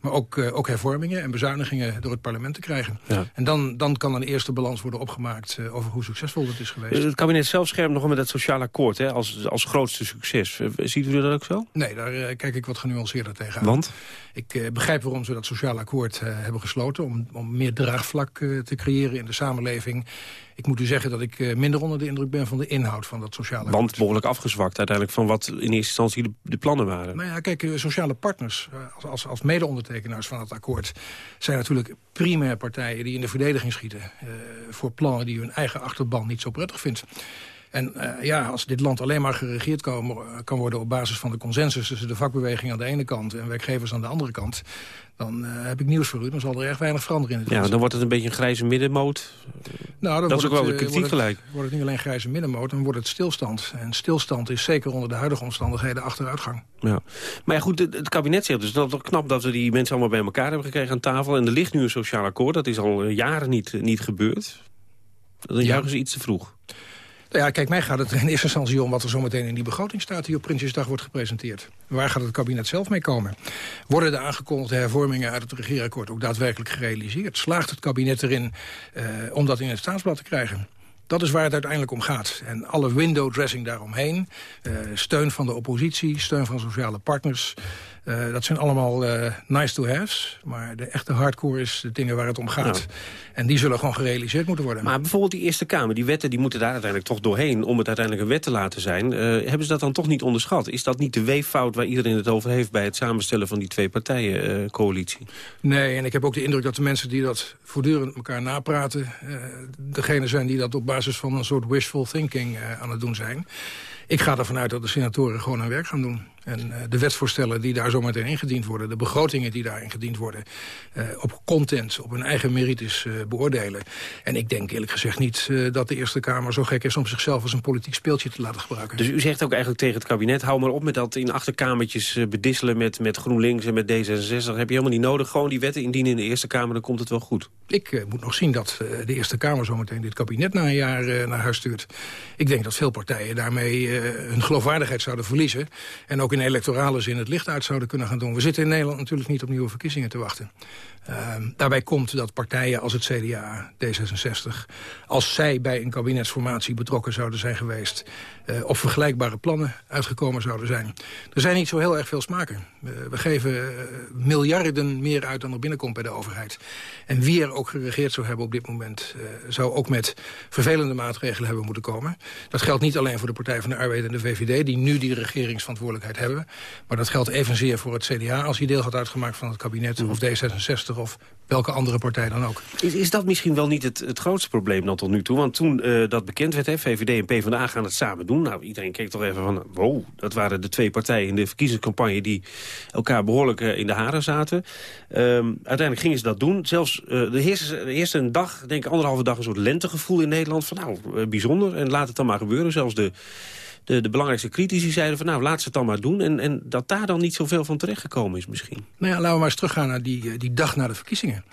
maar ook, uh, ook hervormingen en bezuinigingen door het parlement te krijgen. Ja. En dan, dan kan een eerste balans worden opgemaakt uh, over hoe succesvol dat is geweest. Het kabinet zelf schermt nog met het sociaal akkoord hè, als, als grootste succes. Ziet u dat ook zo? Nee, daar kijk ik wat genuanceerder tegenaan. Want? Ik begrijp waarom ze dat sociaal akkoord hebben gesloten... om, om meer draagvlak te creëren in de samenleving. Ik moet u zeggen dat ik minder onder de indruk ben van de inhoud van dat sociale akkoord. Want behoorlijk afgezwakt uiteindelijk van wat in eerste instantie de, de plannen waren. Nou ja, kijk, sociale partners als, als, als mede-ondertekenaars van het akkoord... zijn natuurlijk primair partijen die in de verdediging schieten... Uh, voor plannen die hun eigen achterban niet zo prettig vindt. En eh, ja, als dit land alleen maar geregeerd kan, kan worden op basis van de consensus... tussen de vakbeweging aan de ene kant en werkgevers aan de andere kant... dan eh, heb ik nieuws voor u. Dan zal er erg weinig veranderen in het Ja, land. dan wordt het een beetje een grijze middenmoot. Nou, dan dat is ook wel de eh, kritiek wordt het- gelijk. Wordt het niet alleen grijze middenmoot, dan wordt het stilstand. En stilstand is zeker onder de huidige omstandigheden achteruitgang. Ja. Maar ja, goed, het, kabinet zegt dus dat het toch knap dat we die mensen allemaal bij elkaar hebben gekregen aan tafel. En er ligt nu een sociaal akkoord, dat is al jaren niet, niet gebeurd. Dan juichen ze iets te vroeg. Nou ja, kijk, mij gaat het in eerste instantie om wat er zometeen in die begroting staat... die op Prinsjesdag wordt gepresenteerd. Waar gaat het kabinet zelf mee komen? Worden de aangekondigde hervormingen uit het regeerakkoord ook daadwerkelijk gerealiseerd? Slaagt het kabinet erin eh, om dat in het staatsblad te krijgen? Dat is waar het uiteindelijk om gaat. En alle window dressing daaromheen, eh, steun van de oppositie, steun van sociale partners... eh, dat zijn allemaal eh, nice to haves, maar de echte hardcore is de dingen waar het om gaat. En die zullen gewoon gerealiseerd moeten worden. Maar bijvoorbeeld die Eerste Kamer, die wetten die moeten daar uiteindelijk toch doorheen... om het uiteindelijk een wet te laten zijn. Eh, hebben ze dat dan toch niet onderschat? Is dat niet de weeffout waar iedereen het over heeft... bij het samenstellen van die twee partijen coalitie? Nee, en ik heb ook de indruk dat de mensen die dat voortdurend elkaar napraten... degene zijn die dat op basis van een soort wishful thinking aan het doen zijn. Ik ga ervan uit dat de senatoren gewoon hun werk gaan doen. En eh, de wetsvoorstellen die daar zometeen ingediend worden... de begrotingen die daar ingediend worden... eh, op content, op hun eigen merites eh, beoordelen. En ik denk eerlijk gezegd niet dat de Eerste Kamer zo gek is... om zichzelf als een politiek speeltje te laten gebruiken. Dus u zegt ook eigenlijk tegen het kabinet... hou maar op met dat in achterkamertjes bedisselen met, met GroenLinks en met D66. Dat heb je helemaal niet nodig. Gewoon die wetten indienen in de Eerste Kamer, dan komt het wel goed. Ik moet nog zien dat de Eerste Kamer zometeen dit kabinet na een jaar naar huis stuurt. Ik denk dat veel partijen daarmee hun geloofwaardigheid zouden verliezen. En ook in electorale zin het licht uit zouden kunnen gaan doen. We zitten in Nederland natuurlijk niet op nieuwe verkiezingen te wachten. Ehm, daarbij komt dat partijen als het CDA, D66... als zij bij een kabinetsformatie betrokken zouden zijn geweest... eh, op vergelijkbare plannen uitgekomen zouden zijn. Er zijn niet zo heel erg veel smaken. We geven eh, miljarden meer uit dan er binnenkomt bij de overheid. En wie er ook geregeerd zou hebben op dit moment... eh, zou ook met vervelende maatregelen hebben moeten komen. Dat geldt niet alleen voor de Partij van de Arbeid en de VVD... die nu die regeringsverantwoordelijkheid hebben. Maar dat geldt evenzeer voor het CDA... als hij deel had uitgemaakt van het kabinet... of D66 of welke andere partij dan ook. Is, is dat misschien wel niet het, het grootste probleem dan tot nu toe? Want toen eh, dat bekend werd, hè, VVD en PvdA gaan het samen doen. Nou, iedereen keek toch even van, wow, dat waren de twee partijen in de verkiezingscampagne... die elkaar behoorlijk eh, in de haren zaten. Ehm, uiteindelijk gingen ze dat doen. Zelfs eh de eerste, dag, denk ik anderhalve dag... een soort lentegevoel in Nederland van, nou, bijzonder. En laat het dan maar gebeuren. Zelfs de, de, de belangrijkste critici zeiden van, nou, laat ze het dan maar doen. En, en dat daar dan niet zoveel van terechtgekomen is misschien. Nou ja, laten we maar eens teruggaan naar die, eh, die dag na de verkiezingen.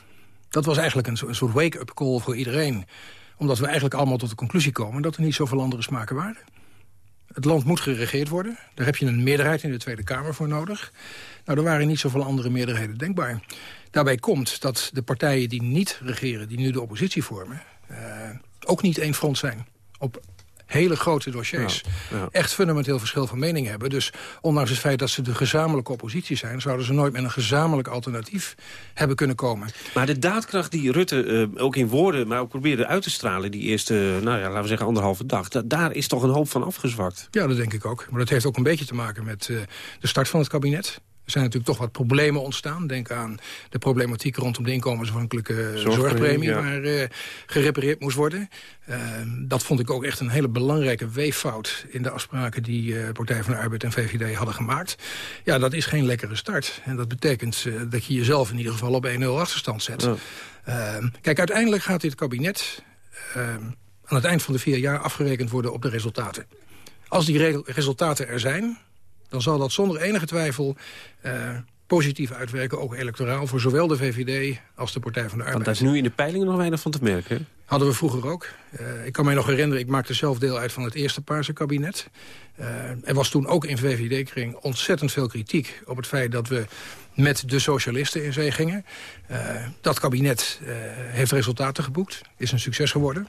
Dat was eigenlijk een, so- een soort wake-up call voor iedereen. Omdat we eigenlijk allemaal tot de conclusie komen... dat er niet zoveel andere smaken waren. Het land moet geregeerd worden. Daar heb je een meerderheid in de Tweede Kamer voor nodig. Nou, er waren niet zoveel andere meerderheden denkbaar. Daarbij komt dat de partijen die niet regeren, die nu de oppositie vormen... eh, ook niet één front zijn. Op hele grote dossiers. Ja, ja. Echt fundamenteel verschil van mening hebben. Dus ondanks het feit dat ze de gezamenlijke oppositie zijn... zouden ze nooit met een gezamenlijk alternatief hebben kunnen komen. Maar de daadkracht die Rutte eh, ook in woorden, maar ook probeerde uit te stralen... die eerste, nou ja, laten we zeggen anderhalve dag... da- daar is toch een hoop van afgezwakt. Ja, dat denk ik ook. Maar dat heeft ook een beetje te maken met eh, de start van het kabinet. Er zijn natuurlijk toch wat problemen ontstaan. Denk aan de problematiek rondom de inkomensafhankelijke Zorgpremie, zorgpremie... ja. waar eh, gerepareerd moest worden. Eh, dat vond ik ook echt een hele belangrijke weeffout... in de afspraken die eh, Partij van de Arbeid en VVD hadden gemaakt. Ja, dat is geen lekkere start. En dat betekent dat je jezelf in ieder geval op 1-0 achterstand zet. Eh, kijk, uiteindelijk gaat dit kabinet... eh, aan het eind van de vier jaar afgerekend worden op de resultaten. Als die re- resultaten er zijn, dan zal dat zonder enige twijfel eh, positief uitwerken, ook electoraal, voor zowel de VVD als de Partij van de Want Arbeid. daar is nu in de peilingen nog weinig van te merken. Hadden we vroeger ook. Eh, ik kan mij nog herinneren, ik maakte zelf deel uit van het eerste Paarse kabinet. Eh, er was toen ook in VVD-kring ontzettend veel kritiek op het feit dat we met de socialisten in zee gingen. Dat kabinet heeft resultaten geboekt, is een succes geworden.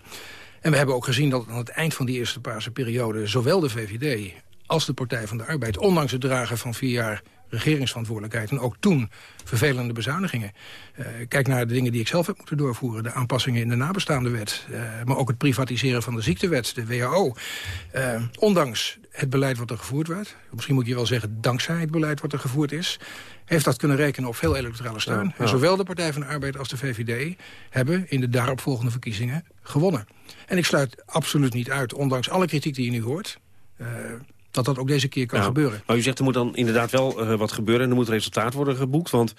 En we hebben ook gezien dat aan het eind van die eerste Paarse periode... zowel de VVD als de Partij van de Arbeid... ondanks het dragen van vier jaar regeringsverantwoordelijkheid. En ook toen vervelende bezuinigingen. Eh, kijk naar de dingen die ik zelf heb moeten doorvoeren. De aanpassingen in de nabestaande wet. eh, maar ook het privatiseren van de ziektewet, de WHO. Eh, ondanks het beleid wat er gevoerd werd... misschien moet je wel zeggen dankzij het beleid wat er gevoerd is... heeft dat kunnen rekenen op veel electorale steun. Ja, ja. En zowel de Partij van de Arbeid als de VVD... hebben in de daaropvolgende verkiezingen gewonnen. En ik sluit absoluut niet uit, ondanks alle kritiek die je nu hoort... dat dat ook deze keer kan Ja, gebeuren. Maar u zegt er moet dan inderdaad wel eh, wat gebeuren en er moet resultaat worden geboekt. Want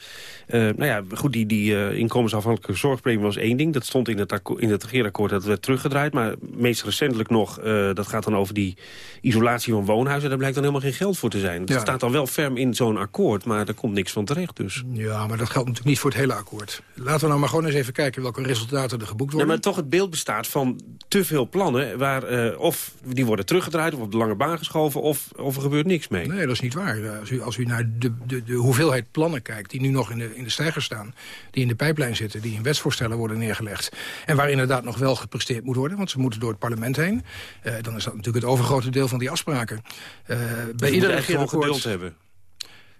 eh, nou ja, goed, die, die eh, inkomensafhankelijke zorgpremie was één ding. Dat stond in het, in het regeerakkoord, dat werd teruggedraaid. Maar meest recentelijk nog, dat gaat dan over die isolatie van woonhuizen. Daar blijkt dan helemaal geen geld voor te zijn. Dat Ja. staat dan wel ferm in zo'n akkoord, maar daar komt niks van terecht dus. Ja, maar dat geldt natuurlijk niet voor het hele akkoord. Laten we nou maar gewoon eens even kijken welke resultaten er geboekt worden. maar toch het beeld bestaat van te veel plannen... waar of die worden teruggedraaid of op de lange baan geschoven... of, of er gebeurt niks mee. Nee, dat is niet waar. Eh, Als u, als u naar de, de, de hoeveelheid plannen kijkt... die nu nog in de, in de stijger staan, die in de pijplijn zitten... die in wetsvoorstellen worden neergelegd... en waar inderdaad nog wel gepresteerd moet worden... want ze moeten door het parlement heen... eh, dan is dat natuurlijk het overgrote deel van die afspraken. Eh, bij ieder echt gewoon regeerakkoord... geduld hebben.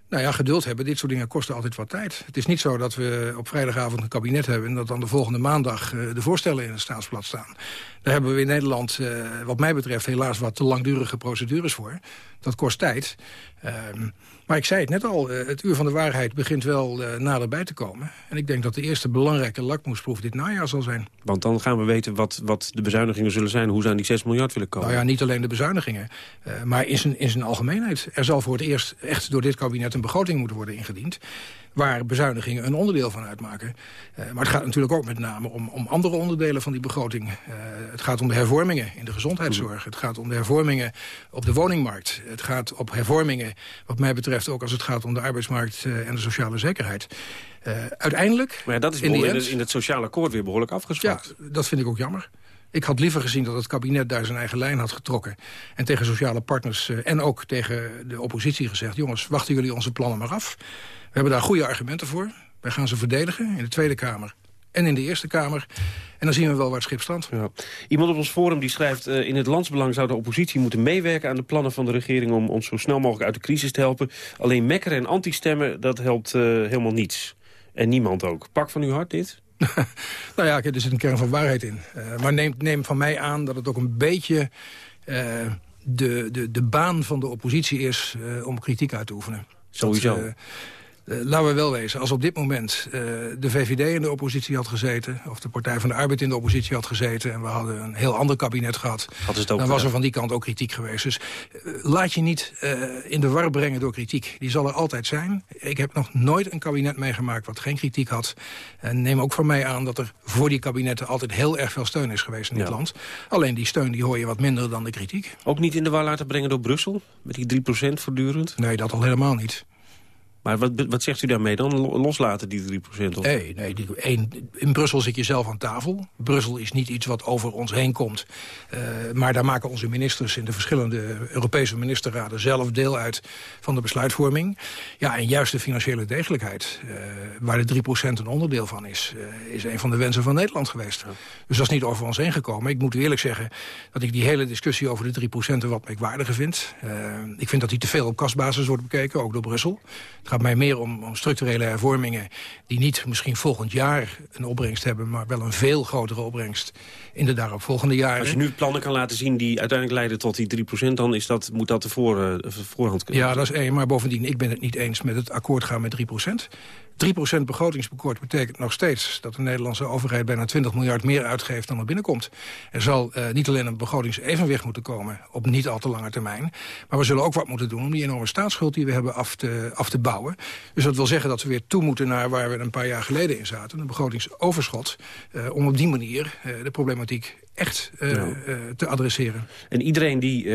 Nou ja, geduld hebben. Dit soort dingen kosten altijd wat tijd. Het is niet zo dat we op vrijdagavond een kabinet hebben... en dat dan de volgende maandag eh, de voorstellen in het staatsblad staan. Daar hebben we in Nederland, eh, wat mij betreft... helaas wat te langdurige procedures voor. Dat kost tijd. Ehm, maar ik zei het net al, eh, het uur van de waarheid begint wel eh, naderbij te komen. En ik denk dat de eerste belangrijke lakmoesproef dit najaar zal zijn. Want dan gaan we weten wat, wat de bezuinigingen zullen zijn... hoe ze aan die 6 miljard willen komen. Nou ja, niet alleen de bezuinigingen, eh, maar in zijn, in zijn algemeenheid. Er zal voor het eerst echt door dit kabinet een begroting moeten worden ingediend... waar bezuinigingen een onderdeel van uitmaken. Eh, maar het gaat natuurlijk ook met name om, om andere onderdelen van die begroting. Eh, het gaat om de hervormingen in de gezondheidszorg. Het gaat om de hervormingen op de woningmarkt. Het gaat op hervormingen, wat mij betreft ook als het gaat om de arbeidsmarkt... eh, en de sociale zekerheid. Uiteindelijk, Maar ja, dat is in in, het, in het sociale akkoord weer behoorlijk afgezwakt. ja, dat vind ik ook jammer. Ik had liever gezien dat het kabinet daar zijn eigen lijn had getrokken. En tegen sociale partners eh, en ook tegen de oppositie gezegd... jongens, wachten jullie onze plannen maar af. We hebben daar goede argumenten voor. Wij gaan ze verdedigen in de Tweede Kamer en in de Eerste Kamer. En dan zien we wel waar het schip strandt. Ja. Iemand op ons forum die schrijft... eh, in het landsbelang zou de oppositie moeten meewerken aan de plannen van de regering... om ons zo snel mogelijk uit de crisis te helpen. Alleen mekkeren en anti-stemmen, dat helpt eh, helemaal niets. En niemand ook. Pak van uw hart dit? Nou ja, er zit een kern van waarheid in. Eh, maar neem, neem van mij aan dat het ook een beetje eh, de, de, de baan van de oppositie is... eh, om kritiek uit te oefenen. Sowieso. Dat, eh, laten we wel wezen, als op dit moment eh, de VVD in de oppositie had gezeten... of de Partij van de Arbeid in de oppositie had gezeten... en we hadden een heel ander kabinet gehad... Dan was er van die kant ook kritiek geweest. Dus eh, laat je niet in de war brengen door kritiek. Die zal er altijd zijn. Ik heb nog nooit een kabinet meegemaakt wat geen kritiek had. En neem ook van mij aan dat er voor die kabinetten... altijd heel erg veel steun is geweest in dit land. Alleen die steun die hoor je wat minder dan de kritiek. Ook niet in de war laten brengen door Brussel? Met die 3% voortdurend? Nee, dat al helemaal niet. Maar wat, wat zegt u daarmee dan? Lo- Loslaten die 3%? Of? Nee, nee die, één, in Brussel zit je zelf aan tafel. Brussel is niet iets wat over ons heen komt. Eh, maar daar maken onze ministers in de verschillende Europese ministerraden... zelf deel uit van de besluitvorming. Ja, en juist de financiële degelijkheid, eh, waar de 3% een onderdeel van is... eh, is een van de wensen van Nederland geweest. Dus dat is niet over ons heen gekomen. Ik moet u eerlijk zeggen dat ik die hele discussie over de 3% een wat merkwaardiger vind. Ik vind dat die te veel op kastbasis wordt bekeken, ook door Brussel. Het gaat mij meer om, om structurele hervormingen... die niet misschien volgend jaar een opbrengst hebben... maar wel een veel grotere opbrengst in de daaropvolgende jaren. Als je nu plannen kan laten zien die uiteindelijk leiden tot die 3%... dan is dat, moet dat de voor, eh, voorhand kunnen. Ja, dat is één. Maar bovendien, ik ben het niet eens met het akkoord gaan met 3 3% begrotingstekort betekent nog steeds... dat de Nederlandse overheid bijna 20 miljard meer uitgeeft dan er binnenkomt. Er zal eh, niet alleen een begrotingsevenwicht moeten komen... op niet al te lange termijn. Maar we zullen ook wat moeten doen om die enorme staatsschuld... die we hebben af te, af te bouwen. Dus dat wil zeggen dat we weer toe moeten naar waar we een paar jaar geleden in zaten. Een begrotingsoverschot. eh, om op die manier eh, de problematiek echt eh, eh, te adresseren. En iedereen die,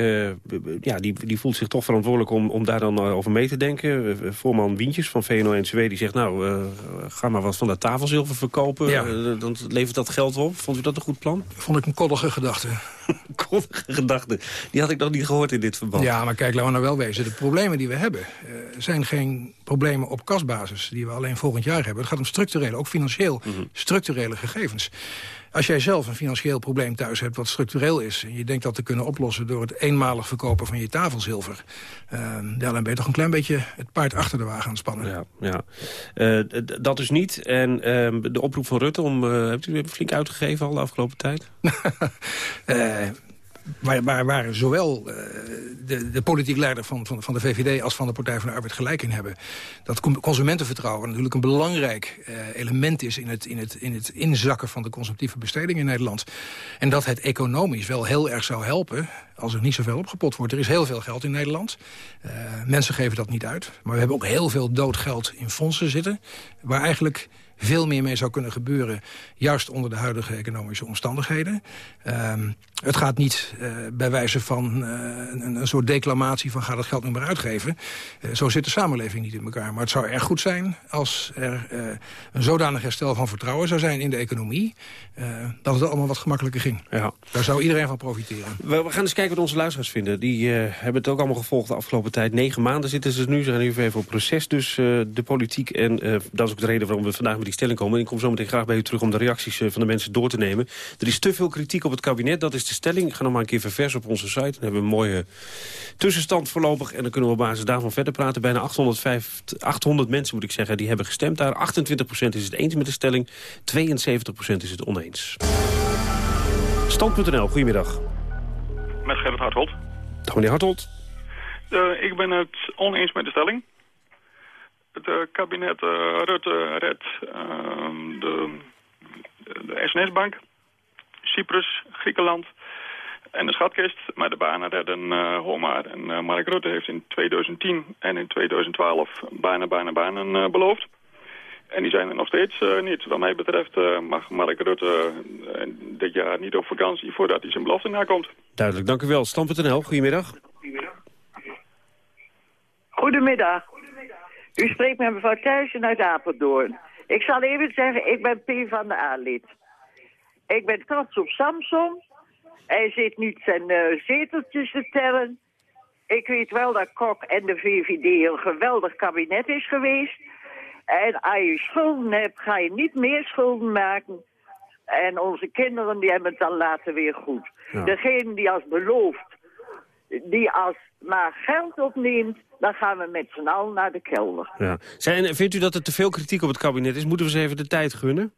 ja, die, die voelt zich toch verantwoordelijk om, om daar dan over mee te denken. Voorman Wientjes van VNO-NCW die zegt... nou, eh, ga maar wat van dat tafelzilver verkopen. Ja. Eh, dan levert dat geld op. Vond u dat een goed plan? Vond ik een koddige gedachte. Koddige gedachte. Die had ik nog niet gehoord in dit verband. Ja, maar kijk, laten we nou wel wezen. De problemen die we hebben eh, zijn geen problemen problemen op kasbasis... die we alleen volgend jaar hebben. Het gaat om structurele, ook financieel, structurele gegevens. Als jij zelf een financieel probleem thuis hebt wat structureel is... en je denkt dat te kunnen oplossen door het eenmalig verkopen van je tafelzilver... Uh, ja, dan ben je toch een klein beetje het paard achter de wagen aan het spannen. Ja, ja. Uh, dat dus niet. En uh, de oproep van Rutte, om, uh, hebt u flink uitgegeven al de afgelopen tijd? waar, waar, zowel uh, de, de politiek leider van, van, van de VVD... als van de Partij van de Arbeid gelijk in hebben. Dat consumentenvertrouwen natuurlijk een belangrijk uh, element is... In het, in, het, in het inzakken van de consumptieve besteding in Nederland. En dat het economisch wel heel erg zou helpen... als er niet zoveel opgepot wordt. Er is heel veel geld in Nederland. Uh, mensen geven dat niet uit. Maar we hebben ook heel veel dood geld in fondsen zitten... waar eigenlijk veel meer mee zou kunnen gebeuren... juist onder de huidige economische omstandigheden. Um, het gaat niet uh, bij wijze van uh, een, een, soort declamatie van ga dat geld nu maar uitgeven. Uh, zo zit de samenleving niet in elkaar. Maar het zou erg goed zijn als er een zodanig herstel van vertrouwen zou zijn in de economie... dat het allemaal wat gemakkelijker ging. Ja. Daar zou iedereen van profiteren. We, we gaan eens kijken wat onze luisteraars vinden. Die hebben het ook allemaal gevolgd de afgelopen tijd. Negen maanden zitten ze nu, ze gaan nu even op proces. Dus de politiek en dat is ook de reden waarom we vandaag met die stelling komen. En ik kom zo meteen graag bij u terug om de reacties van de mensen door te nemen. Er is te veel kritiek op het kabinet, dat is de stelling. Ik ga nog maar een keer verversen op onze site. Dan hebben we een mooie tussenstand voorlopig. En dan kunnen we op basis daarvan verder praten. Bijna 805, 800 mensen, moet ik zeggen, die hebben gestemd daar. 28% is het eens met de stelling. 72% is het oneens. Stand.nl, goedemiddag. Met Gerrit Hartold. Dag meneer Hartold. Uh, ik ben het oneens met de stelling. Het uh, kabinet uh, Rutte redt ehm, de, de SNS-bank, Cyprus, Griekenland en de schatkist. Maar de banen redden uh, Homa en uh, Mark Rutte heeft in 2010 en in 2012 banen, banen, banen uh, beloofd. En die zijn er nog steeds niet. Wat mij betreft mag Mark Rutte dit jaar niet op vakantie voordat hij zijn belofte nakomt. Duidelijk, dank u wel. Stam.nl, goedemiddag. Goedemiddag. U spreekt met mevrouw Thijssen uit Apeldoorn. Ik zal even zeggen, ik ben P van de A-lid. Ik ben trots op Samson. Hij zit niet zijn uh, zeteltjes te tellen. Ik weet wel dat Kok en de VVD een geweldig kabinet is geweest. En als je schulden hebt, ga je niet meer schulden maken. En onze kinderen die hebben het dan later weer goed. Ja. Degene die als belooft, die als maar geld opneemt, dan gaan we met z'n allen naar de kelder. Ja. Zijn, vindt u dat er te veel kritiek op het kabinet is? Moeten we ze even de tijd gunnen?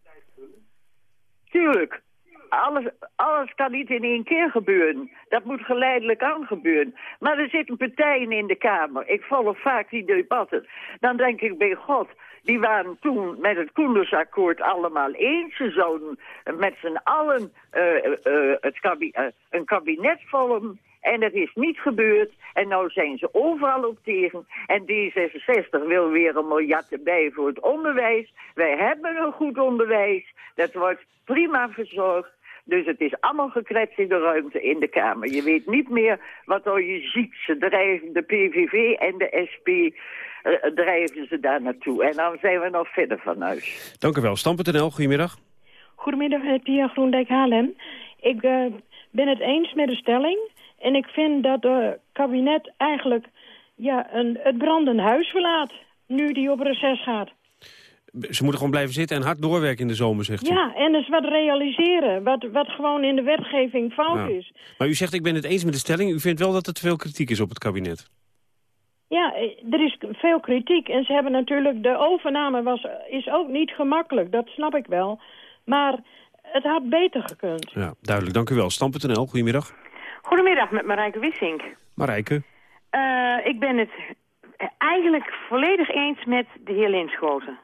Tuurlijk. Alles, alles kan niet in één keer gebeuren. Dat moet geleidelijk aan gebeuren. Maar er zitten partijen in de Kamer. Ik volg vaak die debatten. Dan denk ik bij God, die waren toen met het Koendersakkoord allemaal eens. Ze zouden met z'n allen uh, uh, het kabi uh, een kabinet vormen. En dat is niet gebeurd. En nou zijn ze overal op tegen. En D66 wil weer een miljard erbij voor het onderwijs. Wij hebben een goed onderwijs. Dat wordt prima verzorgd. Dus het is allemaal gekletst in de ruimte in de Kamer. Je weet niet meer wat al je ziet. Ze drijven de PVV en de SP uh, drijven ze daar naartoe. En dan zijn we nog verder van huis. Dank u wel. Stam.nl, goedemiddag. Goedemiddag, Pia Groendijk Haarlem. Ik uh, ben het eens met de stelling. En ik vind dat het kabinet eigenlijk ja, een, het brandende huis verlaat. Nu die op reces gaat. Ze moeten gewoon blijven zitten en hard doorwerken in de zomer, zegt u. Ja, en dus wat realiseren. Wat, wat gewoon in de wetgeving fout is. Maar u zegt, ik ben het eens met de stelling. U vindt wel dat er te veel kritiek is op het kabinet. Ja, er is veel kritiek. En ze hebben natuurlijk... De overname was, is ook niet gemakkelijk. Dat snap ik wel. Maar het had beter gekund. Ja, duidelijk. Dank u wel. Stam.nl, goedemiddag. Goedemiddag, met Marijke Wissink. Marijke. Uh, ik ben het eigenlijk volledig eens met de heer Linschoten.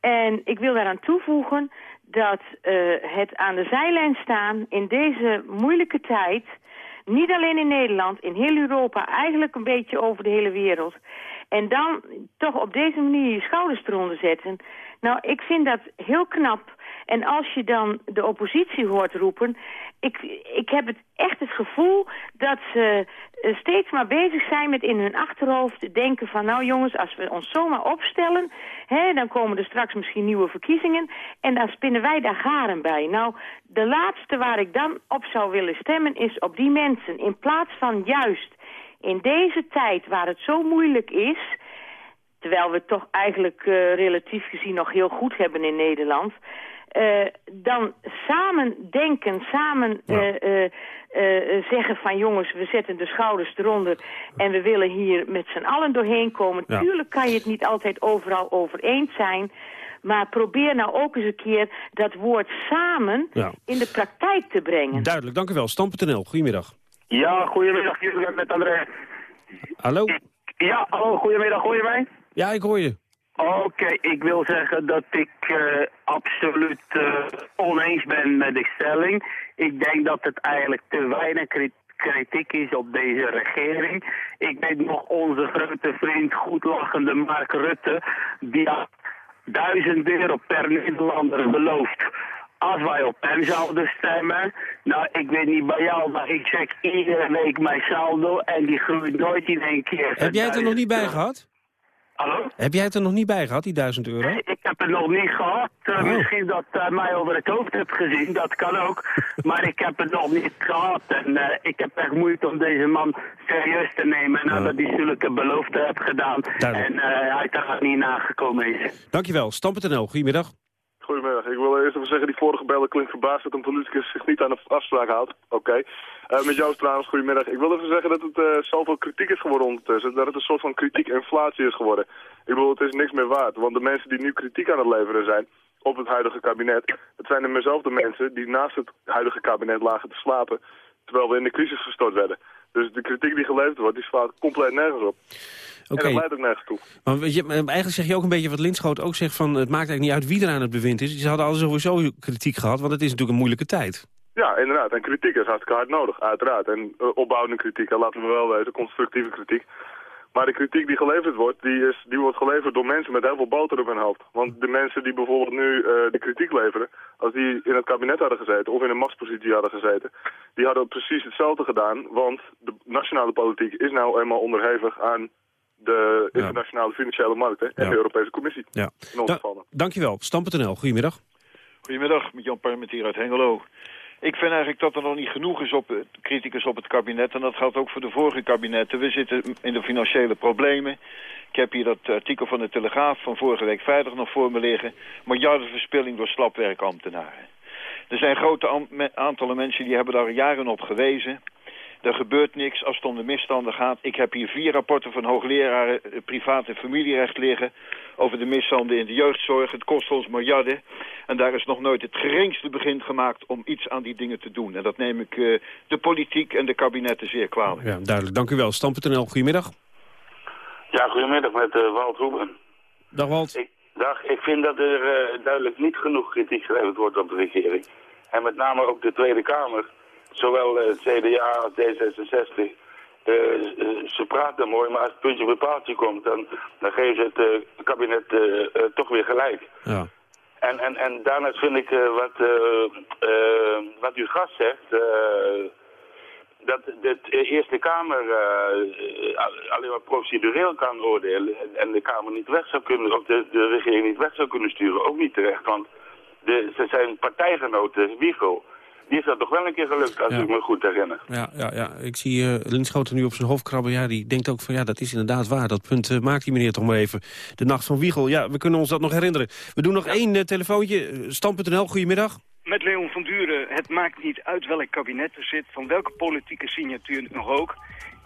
En ik wil daaraan toevoegen dat uh, het aan de zijlijn staan in deze moeilijke tijd... niet alleen in Nederland, in heel Europa, eigenlijk een beetje over de hele wereld... en dan toch op deze manier je schouders eronder zetten... nou, ik vind dat heel knap... En als je dan de oppositie hoort roepen... Ik, ik heb het echt het gevoel dat ze steeds maar bezig zijn met in hun achterhoofd denken van... nou jongens, als we ons zomaar opstellen, hè, dan komen er straks misschien nieuwe verkiezingen... en dan spinnen wij daar garen bij. Nou, de laatste waar ik dan op zou willen stemmen is op die mensen. In plaats van juist in deze tijd waar het zo moeilijk is terwijl we het toch eigenlijk eh, relatief gezien nog heel goed hebben in Nederland... eh, dan samen denken, samen eh, eh, eh, zeggen van jongens, we zetten de schouders eronder en we willen hier met z'n allen doorheen komen. Ja. Tuurlijk kan je het niet altijd overal over eens zijn, maar probeer nou ook eens een keer dat woord samen Ja. in de praktijk te brengen. Duidelijk, dank u wel. Stam.nl, goedemiddag. Ja, goedemiddag, jullie met André. Hallo? Ja, hallo, goedemiddag, hoor je mij? Ja, ik hoor je. Oké, ik wil zeggen dat ik eh, absoluut eh, oneens ben met de stelling. Ik denk dat het eigenlijk te weinig kri- kritiek is op deze regering. Ik weet nog onze grote vriend, goedlachende Mark Rutte, die had duizend euro per Nederlander beloofd. Als wij op hem zouden stemmen, nou ik weet niet bij jou, maar ik check iedere week mijn saldo en die groeit nooit in één keer. Heb jij het er nog niet bij gehad? Hallo? Heb jij het er nog niet bij gehad, die 1000 euro? Ik heb het nog niet gehad. Eh, Oh. Misschien dat hij mij over het hoofd hebt gezien, dat kan ook. maar ik heb het nog niet gehad. En eh, ik heb echt moeite om deze man serieus te nemen. Nadat hij zulke beloften heeft gedaan. Duidelijk. En hij daar niet nagekomen is. Dankjewel. Stam.nl, goedemiddag. Goedemiddag. Ik wil eerst even zeggen, die vorige beller klinkt verbaasd dat een politicus zich niet aan de afspraak houdt. Oké. Eh, met jou trouwens, goedemiddag. Ik wil even zeggen dat het eh, zoveel kritiek is geworden ondertussen. Dat het een soort van kritiek-inflatie is geworden. Ik bedoel, het is niks meer waard. Want de mensen die nu kritiek aan het leveren zijn op het huidige kabinet... het zijn de mensen die naast het huidige kabinet lagen te slapen... terwijl we in de crisis gestort werden. Dus de kritiek die geleverd wordt, die slaat compleet nergens op. Oké. Eh, En dat leidt ook nergens toe. Maar je, eigenlijk zeg je ook een beetje wat Linschoot ook zegt van... het maakt eigenlijk niet uit wie er aan het bewind is. Ze hadden al sowieso kritiek gehad, want het is natuurlijk een moeilijke tijd. Ja, inderdaad. En kritiek is hartstikke hard nodig, uiteraard. En eh, opbouwende kritiek, en laten we wel weten, constructieve kritiek. Maar de kritiek die geleverd wordt, die, is, die wordt geleverd door mensen met heel veel boter op hun hoofd. Want de mensen die bijvoorbeeld nu eh, de kritiek leveren, als die in het kabinet hadden gezeten of in een machtspositie hadden gezeten, die hadden precies hetzelfde gedaan. Want de nationale politiek is nou eenmaal onderhevig aan de internationale financiële markten en Ja. de Europese Commissie. Ja. In ons Da- geval. dankjewel. Stam.nl, goedemiddag. Goedemiddag, met Jan Parmet hier uit Hengelo. Ik vind eigenlijk dat er nog niet genoeg is op criticus op het kabinet. En dat geldt ook voor de vorige kabinetten. We zitten in de financiële problemen. Ik heb hier dat artikel van de Telegraaf van vorige week vrijdag nog voor me liggen. Miljardenverspilling door slapwerkambtenaren. Er zijn grote aantallen mensen die hebben daar jaren op gewezen. Er gebeurt niks als het om de misstanden gaat. Ik heb hier vier rapporten van hoogleraren eh, privaat en familierecht liggen... over de misstanden in de jeugdzorg. Het kost ons miljarden. En daar is nog nooit het geringste begin gemaakt om iets aan die dingen te doen. En dat neem ik eh, de politiek en de kabinetten zeer kwalijk. Ja, duidelijk. Dank u wel. Stam.nl, goedemiddag. Ja, goedemiddag met eh, Walt Roeben. Dag Walt. Ik, dag, ik vind dat er eh, duidelijk niet genoeg kritiek geleverd wordt op de regering. En met name ook de Tweede Kamer, zowel eh, het CDA als D66. eh, eh, ze praten mooi, maar als het puntje op paaltje komt, dan, dan geven ze het kabinet toch weer gelijk. Ja. En, en, en daarnaast vind ik wat, wat uw gast zegt, dat de Eerste Kamer alleen maar procedureel kan oordelen en- en de Kamer niet weg zou kunnen, of de, de regering niet weg zou kunnen sturen, ook niet terecht. Want de, ze zijn partijgenoten, Wiegel, die is dat toch wel een keer gelukt, als Ja. ik me goed herinner. Ja, ja, ja. ik zie uh, Linschoten nu op zijn hoofd krabben. Ja, die denkt ook van ja, dat is inderdaad waar. Dat punt eh, maakt die meneer toch maar even. De nacht van Wiegel, ja, we kunnen ons dat nog herinneren. We doen nog één eh, telefoontje. Eh, Stam.nl, goedemiddag. Met Leon van Duren, het maakt niet uit welk kabinet er zit, van welke politieke signatuur nog ook.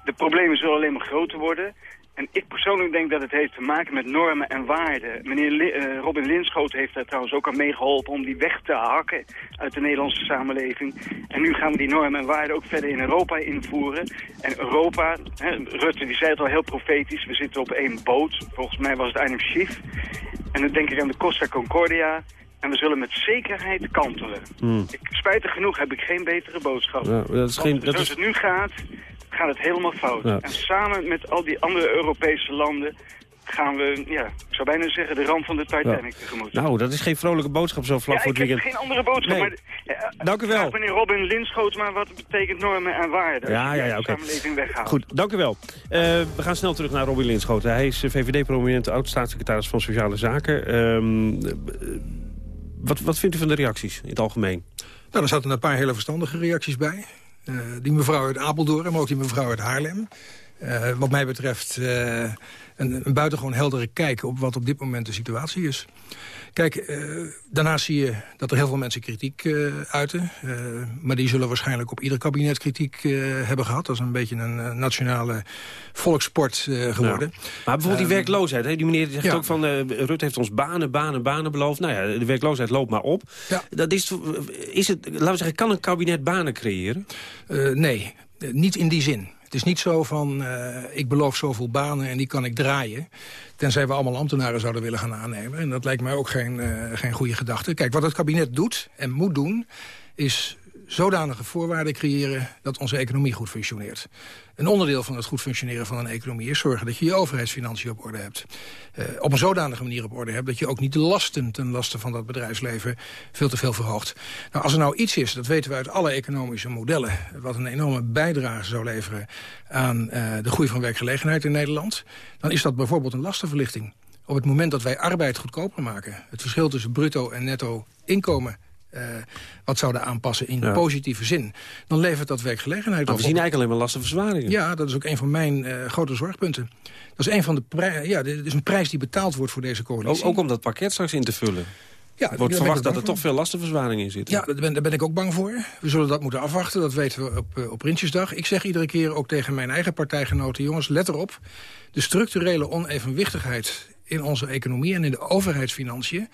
De problemen zullen alleen maar groter worden. En ik persoonlijk denk dat het heeft te maken met normen en waarden. Meneer Li- eh, Robin Linschoot heeft daar trouwens ook aan meegeholpen om die weg te hakken uit de Nederlandse samenleving. En nu gaan we die normen en waarden ook verder in Europa invoeren. En Europa, hè, Rutte die zei het al heel profetisch, we zitten op één boot. Volgens mij was het Einem Schiff. En dan denk ik aan de Costa Concordia. En we zullen met zekerheid kantelen. Hmm. Ik, spijtig genoeg heb ik geen betere boodschap. Ja, dat is geen- dat is- het nu gaat, gaat het helemaal fout. Ja. En samen met al die andere Europese landen gaan we, ja, ik zou bijna zeggen, de rand van de Titanic tegemoet. Nou, dat is geen vrolijke boodschap zo vlak ja, voor het ik heb weekend. geen andere boodschap, Nee. maar... ja, Dank u wel. meneer Robin Linschoot maar wat betekent normen en waarden. Ja, ja, ja, oké. samenleving weghaalt. Goed, dank u wel. Eh, we gaan snel terug naar Robin Linschoten. Hij is VVD-prominent, oud-staatssecretaris van Sociale Zaken. Ehm, eh, wat, wat vindt u van de reacties in het algemeen? Nou, er zaten een paar hele verstandige reacties bij. Eh, die mevrouw uit Apeldoorn, maar ook die mevrouw uit Haarlem. eh, wat mij betreft uh, een, een buitengewoon heldere kijk... op wat op dit moment de situatie is. Kijk, uh, daarnaast zie je dat er heel veel mensen kritiek uh, uiten. Uh, maar die zullen waarschijnlijk op ieder kabinet kritiek hebben gehad. Dat is een beetje een nationale volkssport geworden. Ja. Maar bijvoorbeeld die werkloosheid. Hè? Die meneer zegt ja. ook van... Rutte heeft ons banen, banen, banen beloofd. Nou ja, de werkloosheid loopt maar op. Ja. Dat is, is het, laten we zeggen, kan een kabinet banen creëren? nee, niet in die zin. Het is niet zo van, uh, ik beloof zoveel banen en die kan ik draaien. Tenzij we allemaal ambtenaren zouden willen gaan aannemen. En dat lijkt mij ook geen, uh, geen goede gedachte. Kijk, wat het kabinet doet en moet doen... is zodanige voorwaarden creëren dat onze economie goed functioneert. Een onderdeel van het goed functioneren van een economie is zorgen dat je je overheidsfinanciën op orde hebt. Uh, op een zodanige manier op orde hebt dat je ook niet de lasten ten laste van dat bedrijfsleven veel te veel verhoogt. Nou, als er nou iets is, dat weten we uit alle economische modellen, wat een enorme bijdrage zou leveren aan uh, de groei van werkgelegenheid in Nederland, dan is dat bijvoorbeeld een lastenverlichting. Op het moment dat wij arbeid goedkoper maken, het verschil tussen bruto en netto inkomen uh, wat zouden aanpassen in ja. positieve zin... dan levert dat werkgelegenheid maar we zien eigenlijk alleen maar lastenverzwaringen. Ja, dat is ook een van mijn uh, grote zorgpunten. Dat is een van de. Ja, dit is een prijs die betaald wordt voor deze coalitie. Ook, ook om dat pakket straks in te vullen. Ja, wordt verwacht dat er toch veel lastenverzwaring in zit. Ja, daar ben, daar ben ik ook bang voor. We zullen dat moeten afwachten, dat weten we op, op Prinsjesdag. Ik zeg iedere keer ook tegen mijn eigen partijgenoten... jongens, let erop, de structurele onevenwichtigheid in onze economie en in de overheidsfinanciën...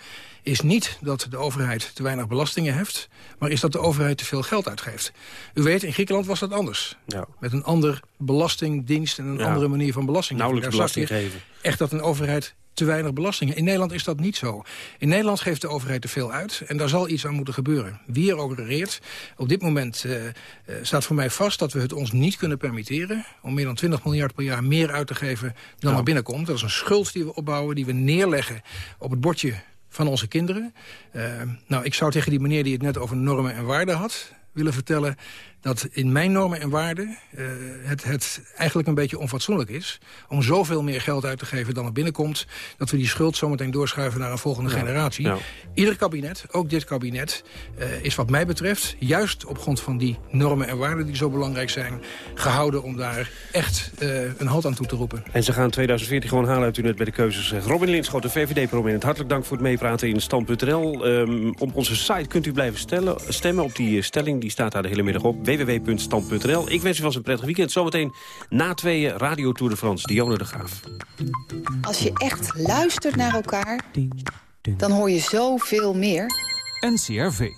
is niet dat de overheid te weinig belastingen heft... maar is dat de overheid te veel geld uitgeeft. U weet, in Griekenland was dat anders. Ja. Met een ander belastingdienst en een ja. andere manier van belasting. Nauwelijks belasting geven. Echt dat een overheid te weinig belastingen. In Nederland is dat niet zo. In Nederland geeft de overheid te veel uit en daar zal iets aan moeten gebeuren. Wie er ook regeert, op dit moment uh, uh, staat voor mij vast dat we het ons niet kunnen permitteren... om meer dan 20 miljard per jaar meer uit te geven dan nou. er binnenkomt. Dat is een schuld die we opbouwen, die we neerleggen op het bordje van onze kinderen. Uh, nou, ik zou tegen die meneer die het net over normen en waarden had willen vertellen dat in mijn normen en waarden uh, het, het eigenlijk een beetje onfatsoenlijk is... om zoveel meer geld uit te geven dan er binnenkomt... dat we die schuld zometeen doorschuiven naar een volgende ja. generatie. Ja. Ieder kabinet, ook dit kabinet, uh, is wat mij betreft... juist op grond van die normen en waarden die zo belangrijk zijn... gehouden om daar echt uh, een halt aan toe te roepen. En ze gaan 2014 gewoon halen uit u net bij de keuzes. Robin Linschoot, de VVD-prominent. Hartelijk dank voor het meepraten in stand.nl. Um, op onze site kunt u blijven stellen, stemmen op die stelling. Die staat daar de hele middag op www.stand.nl. Ik wens u vast een prettig weekend. Zometeen na tweeën Radio Tour de France, Dionne de Graaf. Als je echt luistert naar elkaar, dan hoor je zoveel meer. NCRV.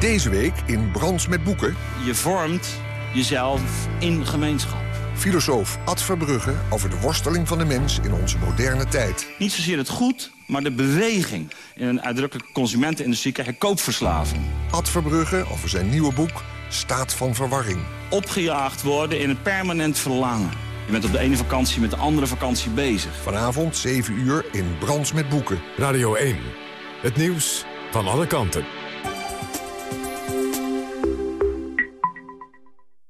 Deze week in Brands met Boeken. Je vormt jezelf in gemeenschap. Filosoof Ad Verbrugge over de worsteling van de mens in onze moderne tijd. Niet zozeer het goed, maar de beweging. In een uitdrukkelijke consumentenindustrie krijg je koopverslaving. Ad Verbrugge over zijn nieuwe boek Staat van Verwarring. Opgejaagd worden in een permanent verlangen. Je bent op de ene vakantie met de andere vakantie bezig. Vanavond 7 uur in Brands met Boeken. Radio 1. Het nieuws van alle kanten.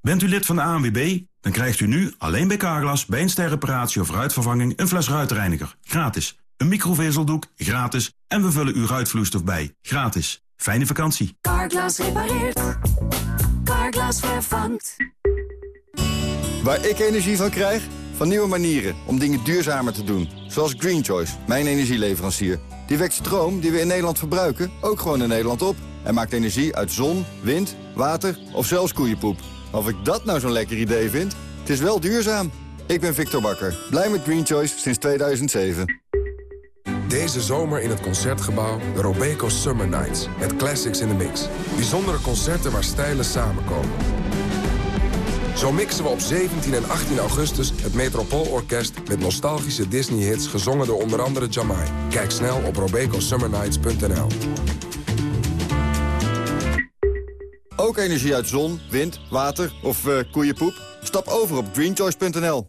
Bent u lid van de ANWB? Dan krijgt u nu alleen bij Carglass bij een sterreparatie of ruitvervanging een fles ruitreiniger. Gratis. Een microvezeldoek. Gratis. En we vullen uw ruitvloeistof bij. Gratis. Fijne vakantie. Carglass repareert. Carglass. Waar ik energie van krijg? Van nieuwe manieren om dingen duurzamer te doen. Zoals Green Choice, mijn energieleverancier. Die wekt stroom die we in Nederland verbruiken ook gewoon in Nederland op. En maakt energie uit zon, wind, water of zelfs koeienpoep. Of ik dat nou zo'n lekker idee vind? Het is wel duurzaam. Ik ben Victor Bakker, blij met Green Choice sinds 2007. Deze zomer in het Concertgebouw de Robeco Summer Nights. Met classics in the mix. Bijzondere concerten waar stijlen samenkomen. Zo mixen we op 17 en 18 augustus het Metropoolorkest... met nostalgische Disney-hits gezongen door onder andere Jamai. Kijk snel op robecosummernights.nl. Ook energie uit zon, wind, water of uh, koeienpoep? Stap over op greenchoice.nl.